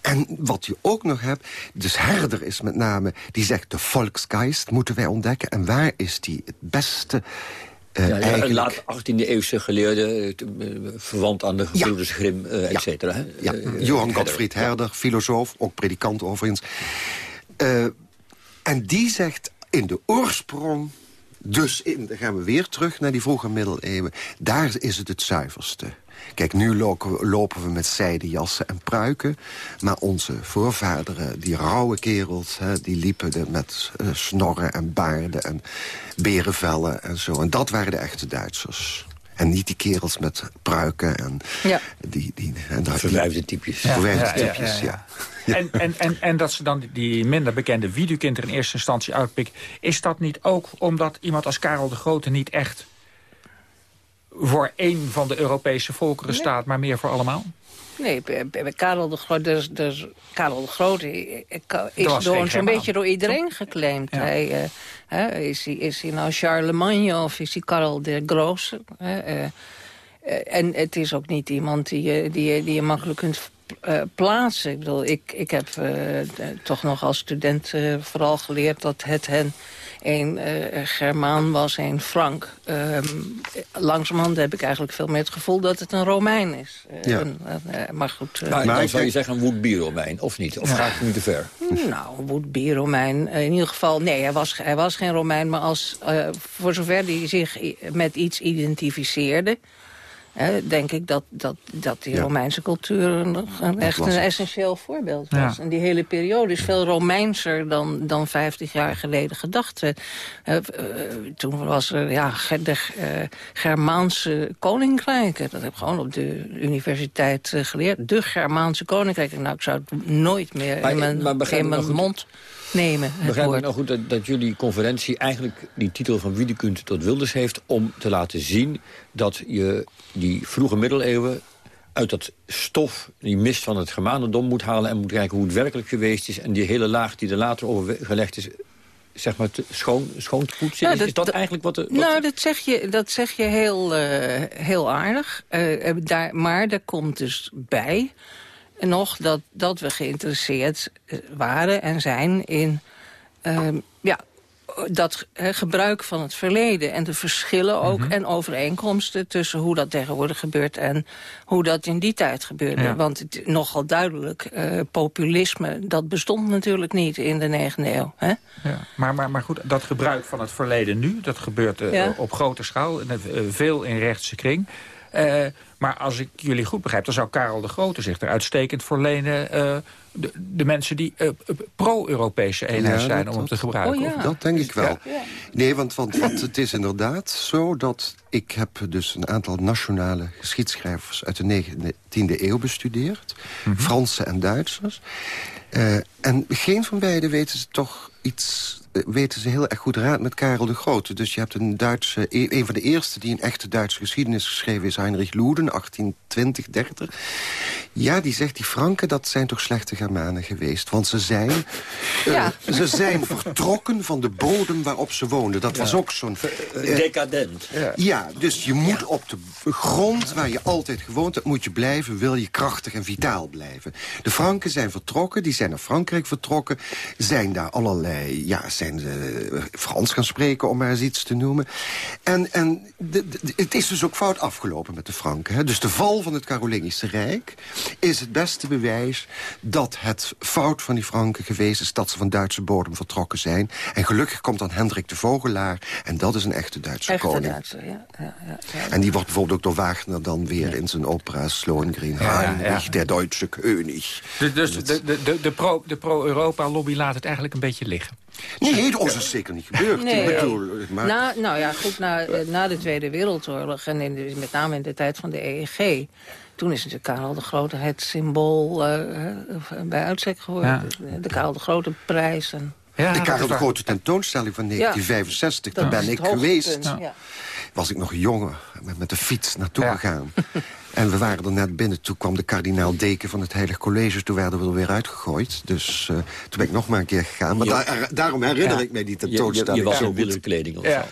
Speaker 8: En wat je ook nog hebt, dus Herder is met name... die zegt de volksgeist moeten wij ontdekken. En waar is die het beste... eh,
Speaker 9: ja,
Speaker 8: eigenlijk...
Speaker 9: laat 18e eeuwse geleerde, eh, verwant aan de gebroeders Grimm, eh, et cetera. hè?
Speaker 8: Ja, Johan. Gottfried Herder, filosoof, ook predikant overigens. Eh, en die zegt in de oorsprong... Dus in, dan gaan we weer terug naar die vroege middeleeuwen. Daar is het het zuiverste. Kijk, nu lopen we, met zijden jassen en pruiken. Maar onze voorvaderen, die rauwe kerels... Hè, die liepen er met eh, snorren en baarden en berenvellen en zo. En dat waren de echte Duitsers. En niet die kerels met pruiken en
Speaker 7: Ja.
Speaker 8: die... die en daar-
Speaker 9: Verwijfde typjes.
Speaker 8: Ja, Verwijfde
Speaker 5: ja, ja,
Speaker 8: typjes,
Speaker 5: ja,
Speaker 8: ja.
Speaker 5: ja. En, en, en, en dat ze dan die minder bekende Wiedekind er in eerste instantie uitpikt... is dat niet ook omdat iemand als Karel de Grote niet echt... voor één van de Europese volkeren staat, maar meer voor allemaal?
Speaker 7: Nee, Karel de Grote, dus, dus Karel de Grote is zo'n beetje door iedereen geclaimd.
Speaker 5: Ja.
Speaker 7: Hij, eh, hè, is, hij, is hij nou Charlemagne of is hij Karel de Grote? eh, eh, en het is ook niet iemand die je, die je, die je makkelijk kunt plaatsen. Ik bedoel, ik, ik heb toch nog als student vooral geleerd dat het hen een eh, Germaan was, een Frank. Ehm langzamerhand heb ik eigenlijk veel meer het gevoel dat het een Romein is. Eh,
Speaker 9: Ja.
Speaker 7: een- een, eh, maar goed. eh,
Speaker 9: Maar, dan zou je zeggen een would-be-Romein, of niet? Of ga ik nu te ver?
Speaker 7: nou, would-be Romein. Eh, In ieder geval, nee, hij was, hij was geen Romein. Maar als, eh, voor zover hij zich met iets identificeerde... hè, denk ik dat, dat, dat die
Speaker 8: Ja.
Speaker 7: Romeinse cultuur een, een- echt een essentieel voorbeeld
Speaker 5: Ja.
Speaker 7: was. En die hele periode is veel Romeinser dan, dan 50 jaar geleden gedacht. Eh, eh, toen was er ja, de eh, Germaanse koninkrijken. Dat heb ik gewoon op de universiteit geleerd. De Germaanse koninkrijken. Nou, ik zou het nooit meer
Speaker 9: Maar-
Speaker 7: in mijn, in
Speaker 9: ik
Speaker 7: mijn
Speaker 9: goed-
Speaker 7: mond nemen.
Speaker 9: Begrijp ik nou goed dat, dat jullie conferentie eigenlijk die titel van Wiedekind tot Wilders heeft... om te laten zien dat je die vroege middeleeuwen uit dat stof, die mist van het Germanendom moet halen... en moet kijken hoe het werkelijk geweest is. En die hele laag die er later over gelegd is, zeg maar, te, schoon, schoon te poetsen?
Speaker 7: Ja,
Speaker 9: is,
Speaker 7: dat-
Speaker 9: is dat,
Speaker 7: dat-
Speaker 9: eigenlijk wat... De, wat
Speaker 7: Nou, dat zeg je, dat zeg je heel, eh, heel aardig. Eh, eh, daar, maar er komt dus bij nog dat, dat we geïnteresseerd eh, waren en zijn in... ehm, ja, dat gebruik van het verleden en de verschillen ook...
Speaker 5: Mhm.
Speaker 7: en overeenkomsten tussen hoe dat tegenwoordig gebeurt... en hoe dat in die tijd gebeurde.
Speaker 5: Ja.
Speaker 7: Want het, nogal duidelijk, eh, populisme, dat bestond natuurlijk niet in de 9e eeuw. Hè?
Speaker 5: Ja, maar, maar, maar goed, dat gebruik van het verleden nu... dat gebeurt eh,
Speaker 7: Ja.
Speaker 5: op grote schaal, en, veel in rechtse kring. Eh, maar als ik jullie goed begrijp, dan zou Karel de Grote zich er uitstekend voor lenen... eh, de, de mensen die eh, pro-Europese eenheid
Speaker 8: Ja,
Speaker 5: zijn
Speaker 8: dat-
Speaker 5: om hem te gebruiken.
Speaker 7: Oh, ja.
Speaker 8: Dat denk ik wel.
Speaker 5: Ja.
Speaker 8: Nee, want, want, want het is inderdaad zo dat... ik heb dus een aantal nationale geschiedschrijvers... uit de 19e eeuw bestudeerd. Franse en Duitsers. Eh, en geen van beiden weten ze toch iets... eh, weten ze heel erg goed raad met Karel de Grote. Dus je hebt een Duitse... e- een van de eerste die een echte Duitse geschiedenis geschreven is... Heinrich Loeden, 1820, 30. Ja, die zegt, die Franken, dat zijn toch slechte Germanen geweest. Want ze zijn, eh, ze zijn vertrokken van de bodem waarop ze woonden. Dat was ook zo'n... eh,
Speaker 9: decadent.
Speaker 8: ja, dus je moet op de grond waar je altijd gewoond hebt... moet je blijven, wil je krachtig en vitaal blijven. De Franken zijn vertrokken, die zijn naar Frankrijk vertrokken... zijn daar allerlei, ja, zijn eh, Frans gaan spreken, om maar eens iets te noemen. En, en de- de- het is dus ook fout afgelopen met de Franken. Hè? Dus de val van het Carolingische Rijk is het beste bewijs... dat het fout van die Franken geweest is... dat ze van Duitse bodem vertrokken zijn. En gelukkig komt dan Hendrik de Vogelaar... en dat is een echte Duitse
Speaker 7: Echte
Speaker 8: koning.
Speaker 7: Duitser, ja. ja, ja, ja.
Speaker 8: En die wordt bijvoorbeeld ook door Wagner dan weer in zijn opera's Lohengrin.
Speaker 5: Ja, ja,
Speaker 8: Heinrich,
Speaker 5: ja.
Speaker 8: der Duitse König.
Speaker 5: Dus, dus de, de, de, de pro- de pro-Europa-lobby laat het eigenlijk een beetje liggen.
Speaker 8: Nee, dat is zeker niet gebeurd.
Speaker 7: Nee.
Speaker 8: Ik bedoel, maar...
Speaker 7: Na, nou ja, goed, na, na de Tweede Wereldoorlog en in de, met name in de tijd van de EEG... toen is natuurlijk Karel de Grote het symbool eh, eh, bij uitstek geworden. De Karel de Grote prijs. En,
Speaker 5: Ja,
Speaker 8: de Karel de. Grote tentoonstelling van 1965, daar
Speaker 7: dat
Speaker 8: ben ik geweest. Was ik nog een jongen, met, met de fiets naartoe
Speaker 5: Ja.
Speaker 8: gegaan. (laughs) En we waren er net binnen, toen kwam de kardinaal deken van het Heilig College. Toen werden we er weer uitgegooid. Dus eh, toen ben ik nog maar een keer gegaan. Maar
Speaker 9: Ja.
Speaker 8: daarom herinner
Speaker 5: Ja.
Speaker 8: ik mij die
Speaker 9: Je, je,
Speaker 8: tentoonstelling
Speaker 9: je was
Speaker 8: zo
Speaker 9: in
Speaker 8: goed.
Speaker 9: wielerkleding of
Speaker 5: Ja.
Speaker 9: zo.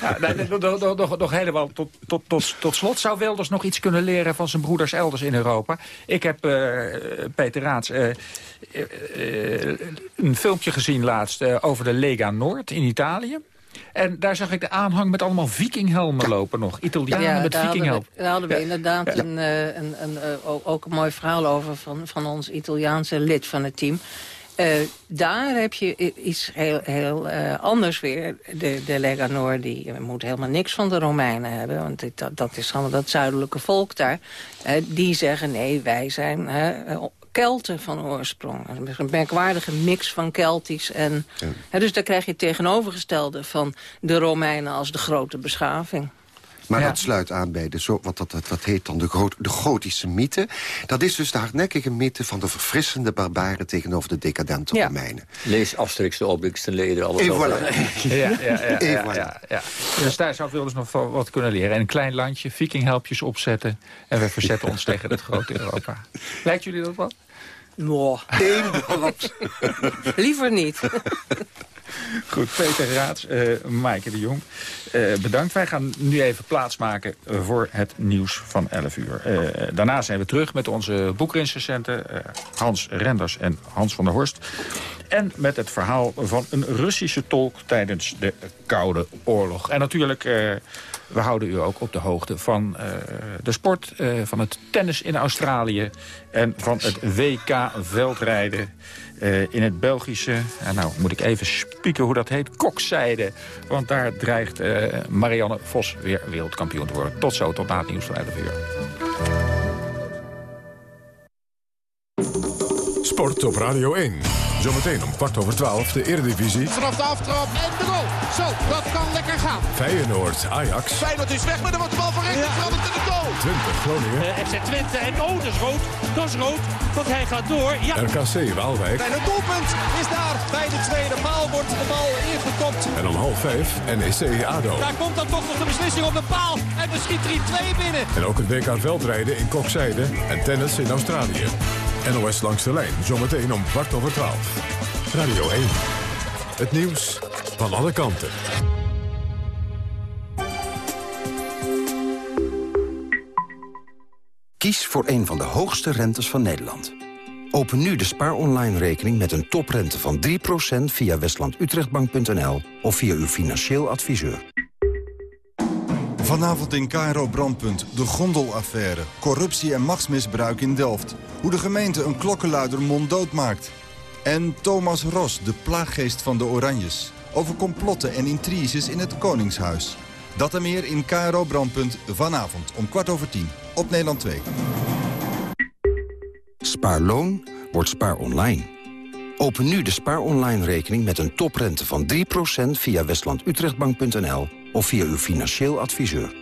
Speaker 5: Ja, nee, nee, nog, nog, nog, nog helemaal tot, tot, tot, tot slot. Zou Wilders nog iets kunnen leren van zijn broeders elders in Europa? Ik heb, eh, Peter Raats, eh, eh, eh, een filmpje gezien laatst eh, over de Lega Noord in Italië. En daar zag ik de aanhang met allemaal vikinghelmen lopen nog. Italianen met
Speaker 7: daar hadden,
Speaker 5: vikinghelmen.
Speaker 7: we, daar hadden we inderdaad
Speaker 5: Ja.
Speaker 7: Een, eh, een, een, eh, ook- een mooi verhaal over van, van ons Italiaanse lid van het team. Eh, daar heb je iets heel, heel eh, anders weer. De, de Lega Nord die moet helemaal niks van de Romeinen hebben. Want dit, dat, dat is allemaal dat zuidelijke volk daar. Die zeggen nee, wij zijn Kelten van oorsprong. Een merkwaardige mix van Keltisch en... hè, dus daar krijg je het tegenovergestelde van de Romeinen als de grote beschaving.
Speaker 8: Maar
Speaker 5: Ja.
Speaker 8: dat sluit aan bij de, zo, wat dat, dat, dat heet dan de, gro- de gotische mythe. Dat is dus de hardnekkige mythe van de verfrissende barbaren tegenover de decadente
Speaker 7: Ja.
Speaker 8: Romeinen.
Speaker 9: Lees Asterix, de Obelix, de Leder, alles
Speaker 8: voilà. (laughs)
Speaker 5: Ja, ja, ja, ja,
Speaker 8: Et
Speaker 5: ja,
Speaker 8: voilà.
Speaker 5: ja, ja. Dus daar zou Wilders nog wel wat kunnen leren. En een klein landje, vikinghelpjes opzetten... en we verzetten ons tegen het grote Europa. (laughs) Lijkt jullie dat wat?
Speaker 8: Eén dorp.
Speaker 7: Liever niet. (laughs)
Speaker 5: Goed, Peter Raads, eh Maaike de Jong, eh, bedankt. Wij gaan nu even plaatsmaken voor het nieuws van 11 uur. Eh, daarna zijn we terug met onze boekrecensenten Hans Renders en Hans van der Horst. En met het verhaal van een Russische tolk tijdens de Koude Oorlog. En natuurlijk, we houden u ook op de hoogte van de sport, van het tennis in Australië... en van het WK veldrijden eh, in het Belgische... en nou moet ik even spieken hoe dat heet, kokzijde. Want daar dreigt eh, Marianne Vos weer wereldkampioen te worden. Tot zo, tot na het nieuws van 11 uur.
Speaker 4: Sport op Radio 1. Zometeen om kwart over twaalf de Eredivisie.
Speaker 15: Vanaf de aftrap en de goal. Zo, dat kan lekker gaan.
Speaker 4: Feyenoord, Ajax,
Speaker 15: Feyenoord is weg, maar dan wordt de bal van rechts veranderd in de goal.
Speaker 4: Twente, Groningen,
Speaker 20: FC Twente en oh, dat is rood. Dat is rood, want hij gaat door. Ja.
Speaker 4: RKC, Waalwijk.
Speaker 15: En het doelpunt is daar. Bij de tweede paal wordt de bal ingekopt.
Speaker 4: En om half vijf NEC, ADO.
Speaker 15: Daar komt dan toch nog de beslissing op de paal. En er schiet er 2 binnen.
Speaker 4: En ook het WK veldrijden in Kokzijde en tennis in Australië. NOS langs de lijn, zometeen om kwart over twaalf. Radio 1. Het nieuws van alle kanten.
Speaker 21: Kies voor een van de hoogste rentes van Nederland. Open nu de Spaar Online rekening met een toprente van 3% via westlandutrechtbank.nl of via uw financieel adviseur.
Speaker 22: Vanavond in Cairo Brandpunt, de gondelaffaire. Corruptie en machtsmisbruik in Delft. Hoe de gemeente een klokkenluider monddood maakt. En Thomas Ros, de plaaggeest van de Oranjes. Over complotten en intriges in het Koningshuis. Dat en meer in Cairo Brandpunt vanavond om kwart over tien op Nederland 2.
Speaker 21: Spaarloon wordt spaar online. Open nu de spaar online rekening met een toprente van 3% via westlandutrechtbank.nl of via uw financieel adviseur.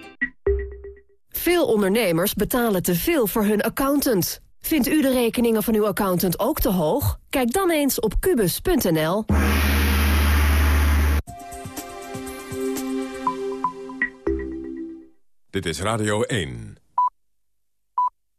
Speaker 23: Veel ondernemers betalen te veel voor hun accountant. Vindt u de rekeningen van uw accountant ook te hoog? Kijk dan eens op kubus.nl.
Speaker 4: Dit is Radio 1.